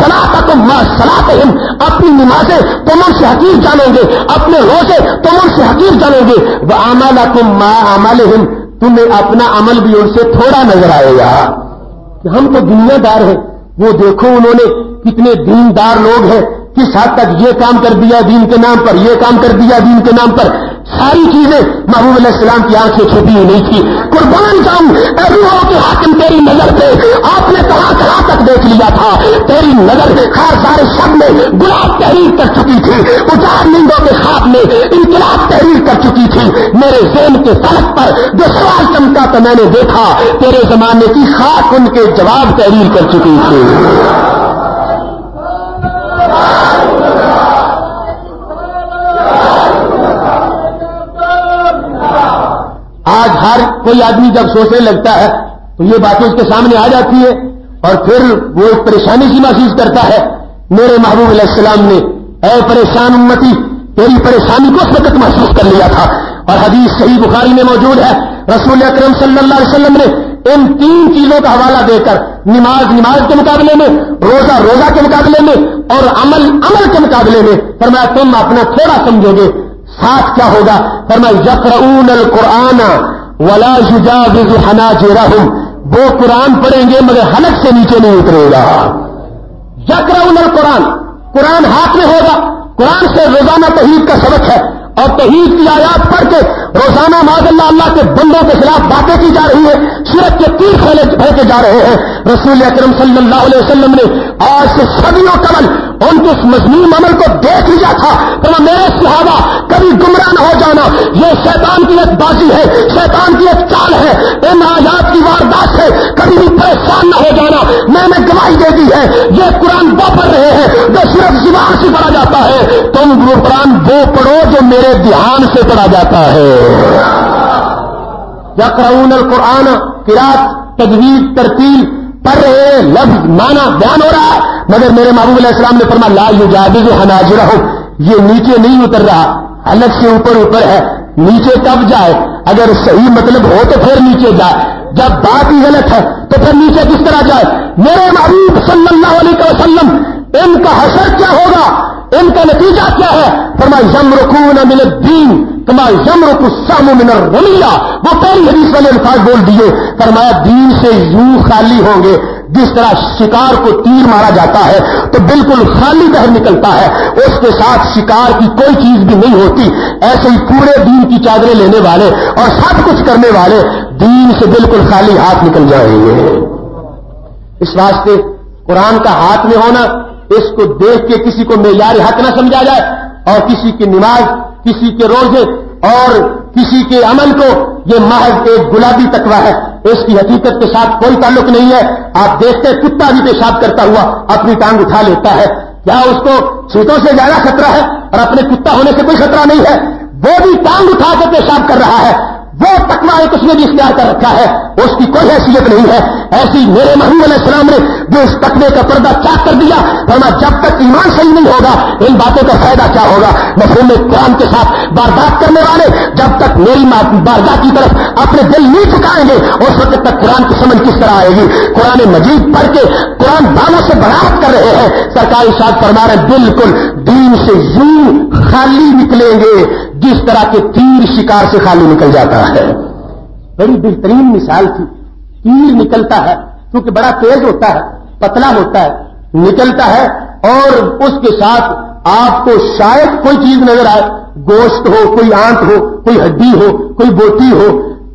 सलाह तक सलात हिम अपनी नमाजें तुम उनसे हकीर जानोगे, अपने रोज़े तुम उनसे हकीर जानोगे। वह आमाला तुम मा आमाल हिम तुम्हें अपना अमल भी उनसे थोड़ा नज़र आएगा। कि हम तो दुनियादार हैं। वो देखो उन्होंने कितने दीनदार लोग हैं। किस हद तक ये काम कर दिया दीन के नाम पर, ये काम कर दिया दीन के नाम पर। सारी चीज़ें महबूब इस्लाम की आँखें छुपी हुई नहीं थी। कुर्बान जाऊँ रूहों के हाकिम, तेरी नज़र पे आपने कहाँ कहाँ तक देख लिया था? तेरी नज़र खार सारे शब में गुलाब तहरीर कर चुकी थी। उचार नींदों के खाब में इनकलाब तहरीर कर चुकी थी। मेरे जेन के सड़क पर जो सवाल चमका तो मैंने देखा, तेरे जमाने की खाक उनके जवाब तहरीर कर चुकी थी। हर कोई आदमी जब सोचने लगता है तो ये बातें उसके सामने आ जाती है, और फिर वो एक परेशानी सी महसूस करता है, मेरे महबूब अलैहिस्सलाम ने, ऐ परेशान उम्मती, तेरी परेशानी को उस वक्त महसूस कर लिया था। और हदीस सही बुखारी में मौजूद है, रसूल अक्रम सल्लल्लाहु अलैहि वसल्लम ने इन तीन चीज़ों का हवाला देकर, नमाज़ नमाज़ के मुकाबले में, रोजा रोजा के मुकाबले में, और अमल अमल के मुकाबले में, फरमाया, तुम अपना थोड़ा समझोगे, साथ क्या होगा? फरमाया यकरऊन अल कुरान। वला युजाविज हनाजिरहुम। वो कुरान पढ़ेंगे, मगर हलक से नीचे नहीं उतरेगा। यकरऊन अल कुरान। कुरान हाथ में होगा। कुरान से रोज़ाना तहीद का सबक है। और तहीद की आयात पढ़ के रोज़ाना माजल्ला अल्लाह के बंदों के खिलाफ बातें की जा रही है, सिरत के तीर फैले फेंके जा रहे हैं। रसूल अक्रम वसल्लम ने आज से सदियों कबल उनके उस मजमूम अमल को देख लिया था। तो मेरे सुहावा, कभी गुमराह न हो जाना। ये शैतान की एक बाजी है, शैतान की एक चाल है। इन आज़ाद की वारदात से कभी भी परेशान न हो जाना। मैंने गवाही दे दी है, ये कुरान वो पढ़ रहे हैं जो सिर्फ़ ज़ुबान से पढ़ा जाता है। तुम कुरान वो पढ़ो जो मेरे ध्यान से पढ़ा जाता है। यकरऊन अल कुरान किरात तजवीज तरतील पढ़ रहे हैं लफ्ज माना बयान हो रहा है मगर मेरे महबूब इस्लाम ने फरमा ला यू जाबिज हनाजिर हो ये नीचे नहीं उतर रहा अलग से ऊपर ऊपर है नीचे कब जाए अगर सही मतलब हो तो फिर नीचे जाए जब बात ही गलत है तो फिर नीचे किस तरह जाए मेरे महबूब सल्लल्लाहु अलैहि वसल्लम इनका हसर क्या होगा इनका नतीजा क्या है फरमा यमरुकून मिन दीन कमा यमरुकु मिनर रमिया। वो पहली हदीस वाले अल्फाज बोल दिए, फरमाया, दीन से यूँ खाली होंगे, जिस तरह शिकार को तीर मारा जाता है तो बिल्कुल खाली बहर निकलता है। उसके साथ शिकार की कोई चीज़ भी नहीं होती। ऐसे ही पूरे दीन की चादरें लेने वाले और सब कुछ करने वाले, दीन से बिल्कुल खाली हाथ निकल जाएँगे। इस वास्ते कुरान का हाथ में होना, इसको देख के किसी को मेयार हक न समझा जाए और किसी की नमाज़ किसी के रोज़े और किसी के अमल को, ये महज एक गुलाबी तकवा है। इसकी हकीकत के साथ कोई ताल्लुक नहीं है। आप देखते कुत्ता भी पेशाब करता हुआ अपनी टांग उठा लेता है। क्या उसको चीतों से ज़्यादा खतरा है? और अपने कुत्ता होने से कोई खतरा नहीं है। वो भी टांग उठा के पेशाब कर रहा है। वो तकवा एक उसने भी इख्तियार कर रखा है। उसकी कोई हैसियत नहीं है। ऐसी मेरे महमूद सलाम ने जो इस तकवे का पर्दा चाक कर दिया वरना जब तक ईमान सही नहीं होगा, इन बातों का फ़ायदा क्या होगा? मफहूम कुरान के साथ बारदात करने वाले, जब तक मेरी बारदात की तरफ़ अपने दिल नहीं चुकाएँगे उस वक्त तक कुरान की समझ किस तरह आएगी? कुरान मजीद पढ़ के कुरान बालों से बरात कर रहे हैं। सरकारी साथ फरमा रहे बिल्कुल दीन से यूँ खाली निकलेंगे, जिस तरह के तीर शिकार से खाली निकल जाता है। बड़ी बेहतरीन मिसाल थी। तीर निकलता है, क्योंकि बड़ा तेज होता है, पतला होता है, निकलता है और उसके साथ आपको शायद कोई चीज़ नज़र आए, गोश्त हो, कोई आंत हो, कोई हड्डी हो, कोई बोटी हो,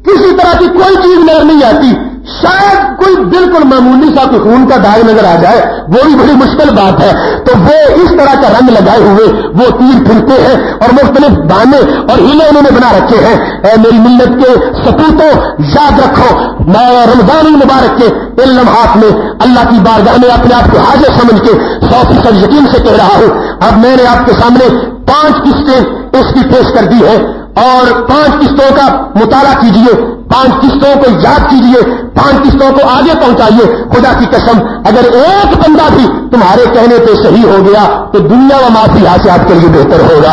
किसी तरह की कोई चीज़ नज़र नहीं आती। शायद कोई बिल्कुल मामूली सा कोई खून का दाग नज़र आ जाए, वो भी बड़ी मुश्किल बात है। तो वो इस तरह का रंग लगाए हुए, वो तीर फिरते हैं और मुख्तलिफ़ बाने और हिले उन्होंने बना रखे हैं। ए, मेरी मिल्लत के सपूतों, याद रखो, मैं रमज़ान मुबारक के इन लम्हात में अल्लाह की बारगाह में अपने आप को हाजिर समझ के सौ फ़ीसद यकीन से कह रहा हूँ। अब मैंने आपके सामने पाँच किस्तें इसकी पेश कर दी है और पाँच किस्तों का मुताला कीजिए। पाँच किस्तों को याद कीजिए, पाँच किस्तों को आगे पहुंचाइए। खुदा की कसम, अगर एक बंदा भी तुम्हारे कहने पे सही हो गया तो दुनिया व माफ़ी हाथ से आपके लिए बेहतर होगा।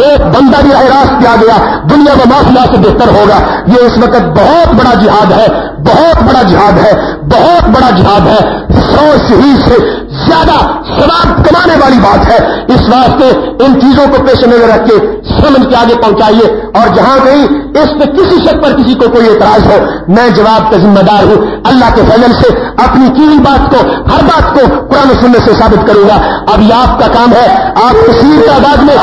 एक बंदा भी रास्त आ गया, दुनिया व माफिया से बेहतर होगा। ये इस वक्त बहुत बड़ा जिहाद है। बहुत बड़ा जिहाद है, बहुत बड़ा जिहाद है। सौ शहीद से ज़्यादा शराब कमाने वाली बात है। इस वास्ते इन चीज़ों को पेश नज़र रख के समझ के आगे पहुंचाइए। और जहाँ कहीं इस पर किसी शक पर किसी को कोई एतराज़ हो, मैं जवाब का जिम्मेदार हूँ। अल्लाह के फजल से अपनी की बात को, हर बात को कुरान सुनने से साबित करूँगा। अब ये आपका काम है, आप कसीर तादाद में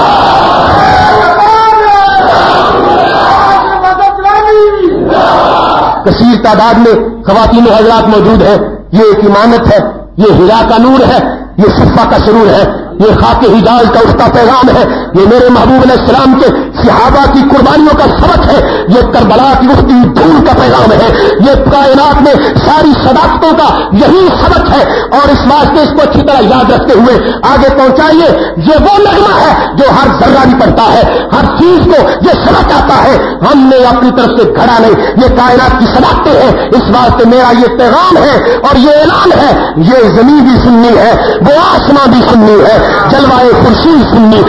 कसीर तादाद में खातन हजरात मौजूद है। ये एक इमानत है, ये हिरा का नूर है, ये शिफा का सरूर है, ये खाके हिजाज का उसका पैगाम है, ये मेरे महबूब सलाम के सिहाबा की कुर्बानियों का सबक है। ये करबला की उसकी धूल का पैगाम है। ये कायनात में सारी सदाकतों का यही सबक है। और इस वास्ते इसको अच्छी तरह याद रखते हुए आगे पहुंचाइए। ये वो लगना है जो हर जर्रा भी पड़ता है। हर चीज़ को ये सबक आता है। हमने अपनी तरफ़ से घड़ा नहीं। ये कायनात की सदाकतें हैं। इस वास्ते मेरा ये पैगाम है और ये ऐलान है। ये ज़मीन भी सुननी है। वो आसमां भी सुननी है। जलवाए खुर्शी सुननी।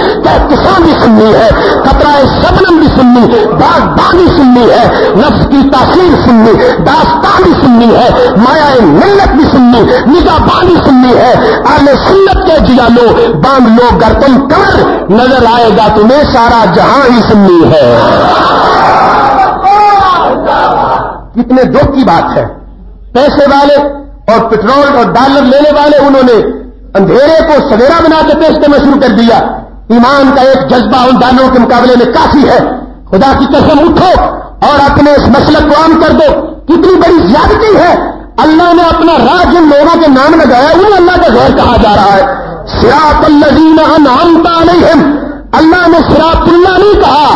किसान भी सुननी है। कतराए सबनम भी सुननी बागबान सुननी है, नफ्स की तासीर सुननी, दास्तान भी सुननी है माया मिल्लत भी सुननी निगाबान सुननी है, आले सुन्नत के जिया लो, बाँध लो गर कर नज़र आएगा तुम्हें सारा जहाँ ही सुननी है। कितने दुख की बात है। पैसे वाले और पेट्रोल और डॉलर लेने वाले उन्होंने अंधेरे को सवेरा बना के पेश में शुरू कर दिया। ईमान का एक जज्बा उन दानों के मुकाबले में काफ़ी है। खुदा की कसम उठो और अपने इस मसलक को आम कर दो। कितनी बड़ी ज्यादती है। अल्लाह ने अपना राज जिन लोगों के नाम लगाया उन्हें अल्लाह का घर कहा जा रहा है। सिरात अल्लजीन अनअमता अलैहिम। अल्लाह ने सिरातुल्ला नहीं कहा,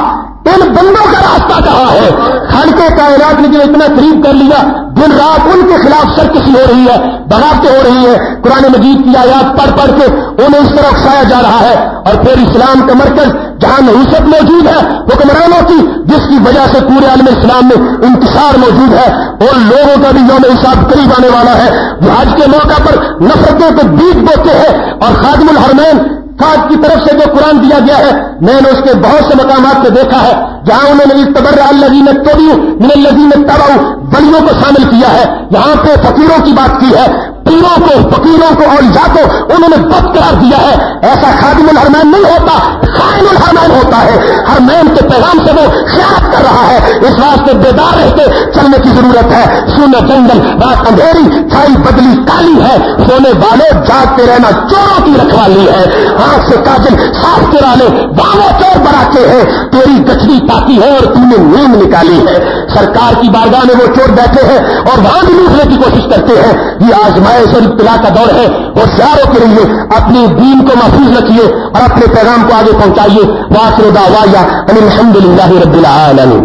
इन बंदों का रास्ता कहा है। खड़के कायनात ने जो इतना करीब कर लिया। दिन रात उनके खिलाफ सरकसी हो रही है बगावतें हो रही है, कुरान मजीद की आयात पढ़ पढ़ के उन्हें इस तरह उकसाया जा रहा है। और फिर इस्लाम का मरकज, जहाँ नहूसत मौजूद है, हुक्मरानों की, जिसकी वजह से पूरे आलम इस्लाम में इंतज़ार मौजूद है उन लोगों का भी यौम हिसाब करीब आने वाला है। जो आज के मौका पर नफरतों को बीत बोते हैं, और खादमुल हरमैन फाज की तरफ़ से जो कुरान दिया गया है, मैंने उसके बहुत से मकाम पे देखा है। जहाँ उन्होंने इस्तबर अल्लजी ने तोबी मिनल्लजी ने तबाऊ, बलियों को शामिल किया है। यहाँ पे फकीरों की बात की है। पीरों को, फकीरों को और को उन्होंने बद करार दिया है। ऐसा खादिमुल हरमैन नहीं होता खाइमुल हरमैन होता है। हरमैन के पैगाम से वो ख्यात कर रहा है। इस वास्ते बेदार रहते, चलने की ज़रूरत है। सुने जंगल, रात अंधेरी, छाई बदली काली है। सोने वाले जागते रहना चोरों की रखवाली है। आँख से काजल साफ़ करा ले बाबो चोर बनाते हैं। तेरी गचड़ी ताकी है और तूने नींद निकाली है। सरकार की बारगाह में वो चोर बैठे हैं और वहाँ भी लूटने की कोशिश करते हैं। ये आजमा आजमाइश और इतला का दौर है होशियारों के लिए अपनी दीन को महफूज रखिए और अपने पैगाम को आगे पहुंचाइए। वासरुदा वाया अलहमदिल्ला रबीआलमी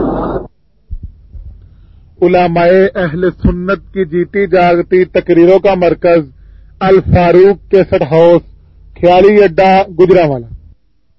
उलामाए अहल सुन्नत की जीती जागती तकरीरों का मरकज, अल फारूक केसट हाउस ख्याली अड्डा, गुजरावाला।